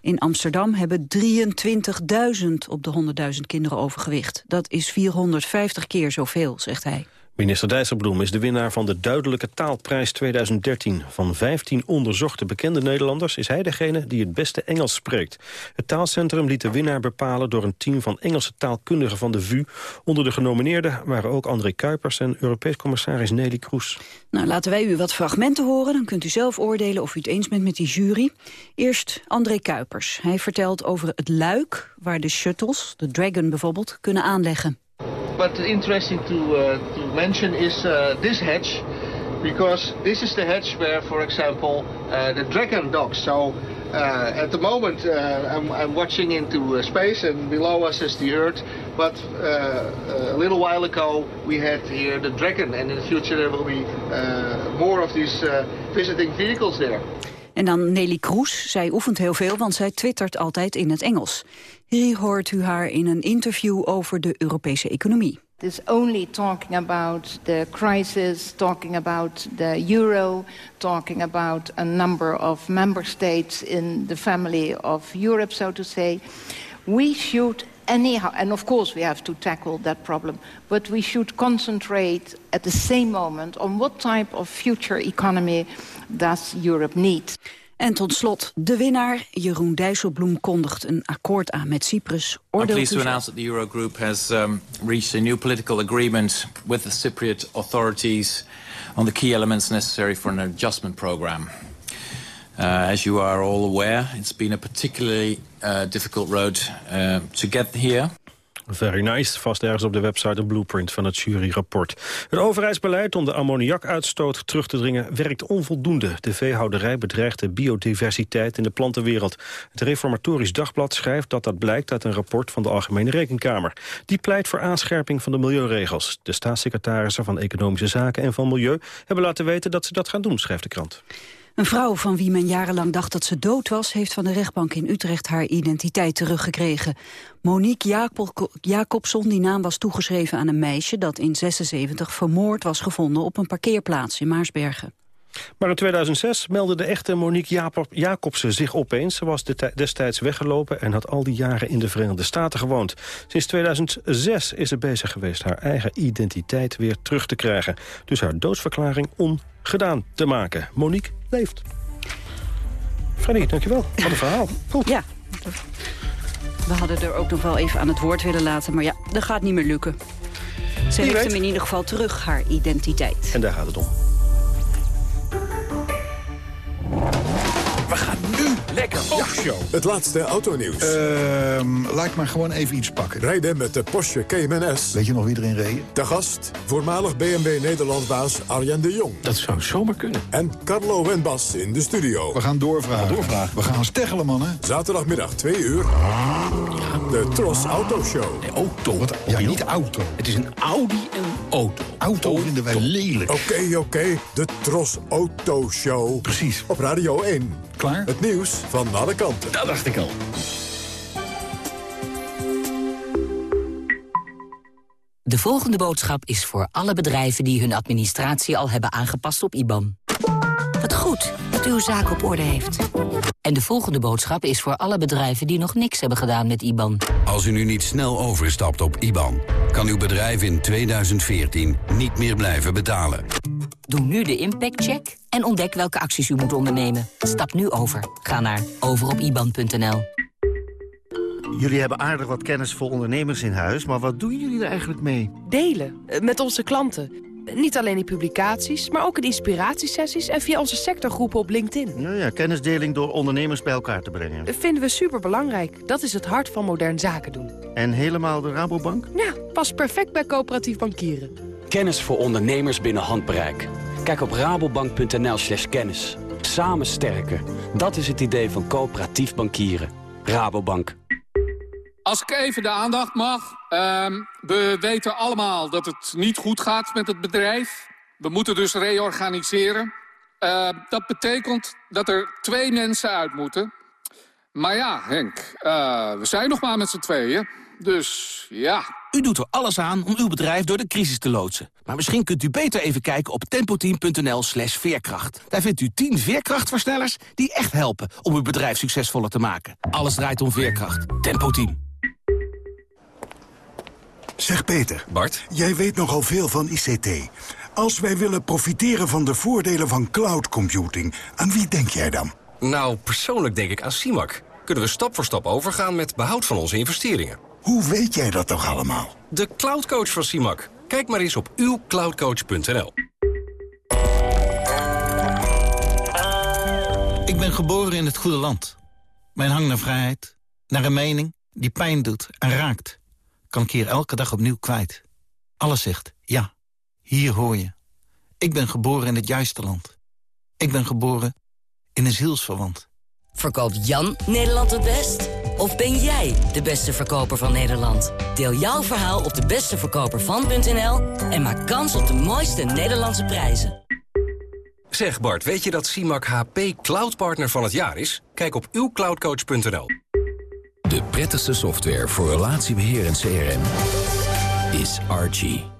In Amsterdam hebben 23.000 op de 100.000 kinderen overgewicht. Dat is 450 keer zoveel, zegt hij. Minister Dijsselbloem is de winnaar van de Duidelijke Taalprijs 2013. Van 15 onderzochte bekende Nederlanders is hij degene die het beste Engels spreekt. Het taalcentrum liet de winnaar bepalen door een team van Engelse taalkundigen van de VU. Onder de genomineerden waren ook André Kuipers en Europees commissaris Nelly Kroes. Nou, laten wij u wat fragmenten horen. Dan kunt u zelf oordelen of u het eens bent met die jury. Eerst André Kuipers. Hij vertelt over het luik waar de shuttles, de Dragon bijvoorbeeld, kunnen aanleggen. But interesting to, uh, to mention is uh, this hatch, because this is the hatch where, for example, uh, the Dragon docks. So uh, at the moment uh, I'm, I'm, watching into uh, space and below us is the Earth, but a little while ago we had here the Dragon and in the future there will be more of these visiting vehicles there. En dan Nelly Kroes. Zij oefent heel veel, want zij twittert altijd in het Engels. Hier hoort u haar in een interview over de Europese economie. It's only talking about the crisis, talking about the euro, talking about a number of member states in the family of Europe, so to say. We should anyhow, and of course we have to tackle that problem, but we should concentrate at the same moment on what type of future economy does Europe need. En tot slot de winnaar. Jeroen Dijsselbloem kondigt een akkoord aan met Cyprus. I'm pleased to announce that the Eurogroup has um, reached a new political agreement with the Cypriot authorities on the key elements necessary for an adjustment program. Uh, as you are all aware, it's been a particularly uh, difficult road uh, to get here. Very nice. Vast ergens op de website een blueprint van het juryrapport. Het overheidsbeleid om de ammoniakuitstoot terug te dringen werkt onvoldoende. De veehouderij bedreigt de biodiversiteit in de plantenwereld. Het Reformatorisch Dagblad schrijft dat dat blijkt uit een rapport van de Algemene Rekenkamer. Die pleit voor aanscherping van de milieuregels. De staatssecretarissen van Economische Zaken en van Milieu hebben laten weten dat ze dat gaan doen, schrijft de krant. Een vrouw van wie men jarenlang dacht dat ze dood was... heeft van de rechtbank in Utrecht haar identiteit teruggekregen. Monique Jacobson, die naam was toegeschreven aan een meisje... dat in 76 vermoord was gevonden op een parkeerplaats in Maarsbergen. Maar in 2006 meldde de echte Monique Jacobsen zich opeens. Ze was destijds weggelopen en had al die jaren in de Verenigde Staten gewoond. Sinds 2006 is ze bezig geweest haar eigen identiteit weer terug te krijgen. Dus haar doodsverklaring ongedaan te maken. Monique leeft. Freddy, dankjewel voor het verhaal. Goed. Ja. We hadden er ook nog wel even aan het woord willen laten, maar ja, dat gaat niet meer lukken. Ze heeft hem in ieder geval terug, haar identiteit. En daar gaat het om. We gaan nu lekker show. Het laatste autonieuws. Uh, laat ik maar gewoon even iets pakken. Rijden met de Porsche Cayman S. Weet je nog wie erin reed? De gast, voormalig BMW Nederlandbaas Arjen de Jong. Dat zou zomaar kunnen. En Carlo en Bas in de studio. We gaan doorvragen. We gaan, doorvragen. We gaan steggelen, mannen. Zaterdagmiddag 2 uur. De Tros Auto Show. De auto. Wat, ja, niet auto. Het is een Audi en auto. Auto vinden wij lelijk. Oké, oké. Okay. De Tros Auto Show. Precies. Op Radio 1. Klaar? Het nieuws van alle kanten. Dat dacht ik al. De volgende boodschap is voor alle bedrijven die hun administratie al hebben aangepast op IBAN. Wat goed dat u uw zaak op orde heeft. En de volgende boodschap is voor alle bedrijven die nog niks hebben gedaan met IBAN. Als u nu niet snel overstapt op IBAN, kan uw bedrijf in 2014 niet meer blijven betalen. Doe nu de impactcheck en ontdek welke acties u moet ondernemen. Stap nu over. Ga naar overopiban.nl. Jullie hebben aardig wat kennis voor ondernemers in huis, maar wat doen jullie er eigenlijk mee? Delen, eh, met onze klanten. Niet alleen in publicaties, maar ook in inspiratiesessies en via onze sectorgroepen op LinkedIn. Ja, ja, kennisdeling door ondernemers bij elkaar te brengen. Dat vinden we superbelangrijk. Dat is het hart van modern zaken doen. En helemaal de Rabobank? Ja, past perfect bij coöperatief bankieren. Kennis voor ondernemers binnen handbereik. Kijk op rabobank.nl slash kennis. Samen sterken. Dat is het idee van coöperatief bankieren. Rabobank. Als ik even de aandacht mag. Uh, we weten allemaal dat het niet goed gaat met het bedrijf. We moeten dus reorganiseren. Uh, dat betekent dat er twee mensen uit moeten. Maar ja, Henk, uh, we zijn nog maar met z'n tweeën. Dus ja. U doet er alles aan om uw bedrijf door de crisis te loodsen. Maar misschien kunt u beter even kijken op tempoteam.nl slash veerkracht. Daar vindt u 10 veerkrachtversnellers die echt helpen om uw bedrijf succesvoller te maken. Alles draait om veerkracht. Tempo Team. Zeg Peter. Bart? Jij weet nogal veel van ICT. Als wij willen profiteren van de voordelen van cloud computing, aan wie denk jij dan? Nou, persoonlijk denk ik aan CIMAC. Kunnen we stap voor stap overgaan met behoud van onze investeringen. Hoe weet jij dat toch allemaal? De cloudcoach van CIMAC. Kijk maar eens op uwcloudcoach.nl. Ik ben geboren in het goede land. Mijn hang naar vrijheid, naar een mening die pijn doet en raakt... kan ik hier elke dag opnieuw kwijt. Alles zegt, ja, hier hoor je. Ik ben geboren in het juiste land. Ik ben geboren in een zielsverwant. Verkoopt Jan Nederland het best? Of ben jij de beste verkoper van Nederland? Deel jouw verhaal op de besteverkopervan.nl... en maak kans op de mooiste Nederlandse prijzen. Zeg Bart, weet je dat CIMAC HP Cloud Partner van het jaar is? Kijk op uwcloudcoach.nl. De prettigste software voor relatiebeheer en CRM is Archie.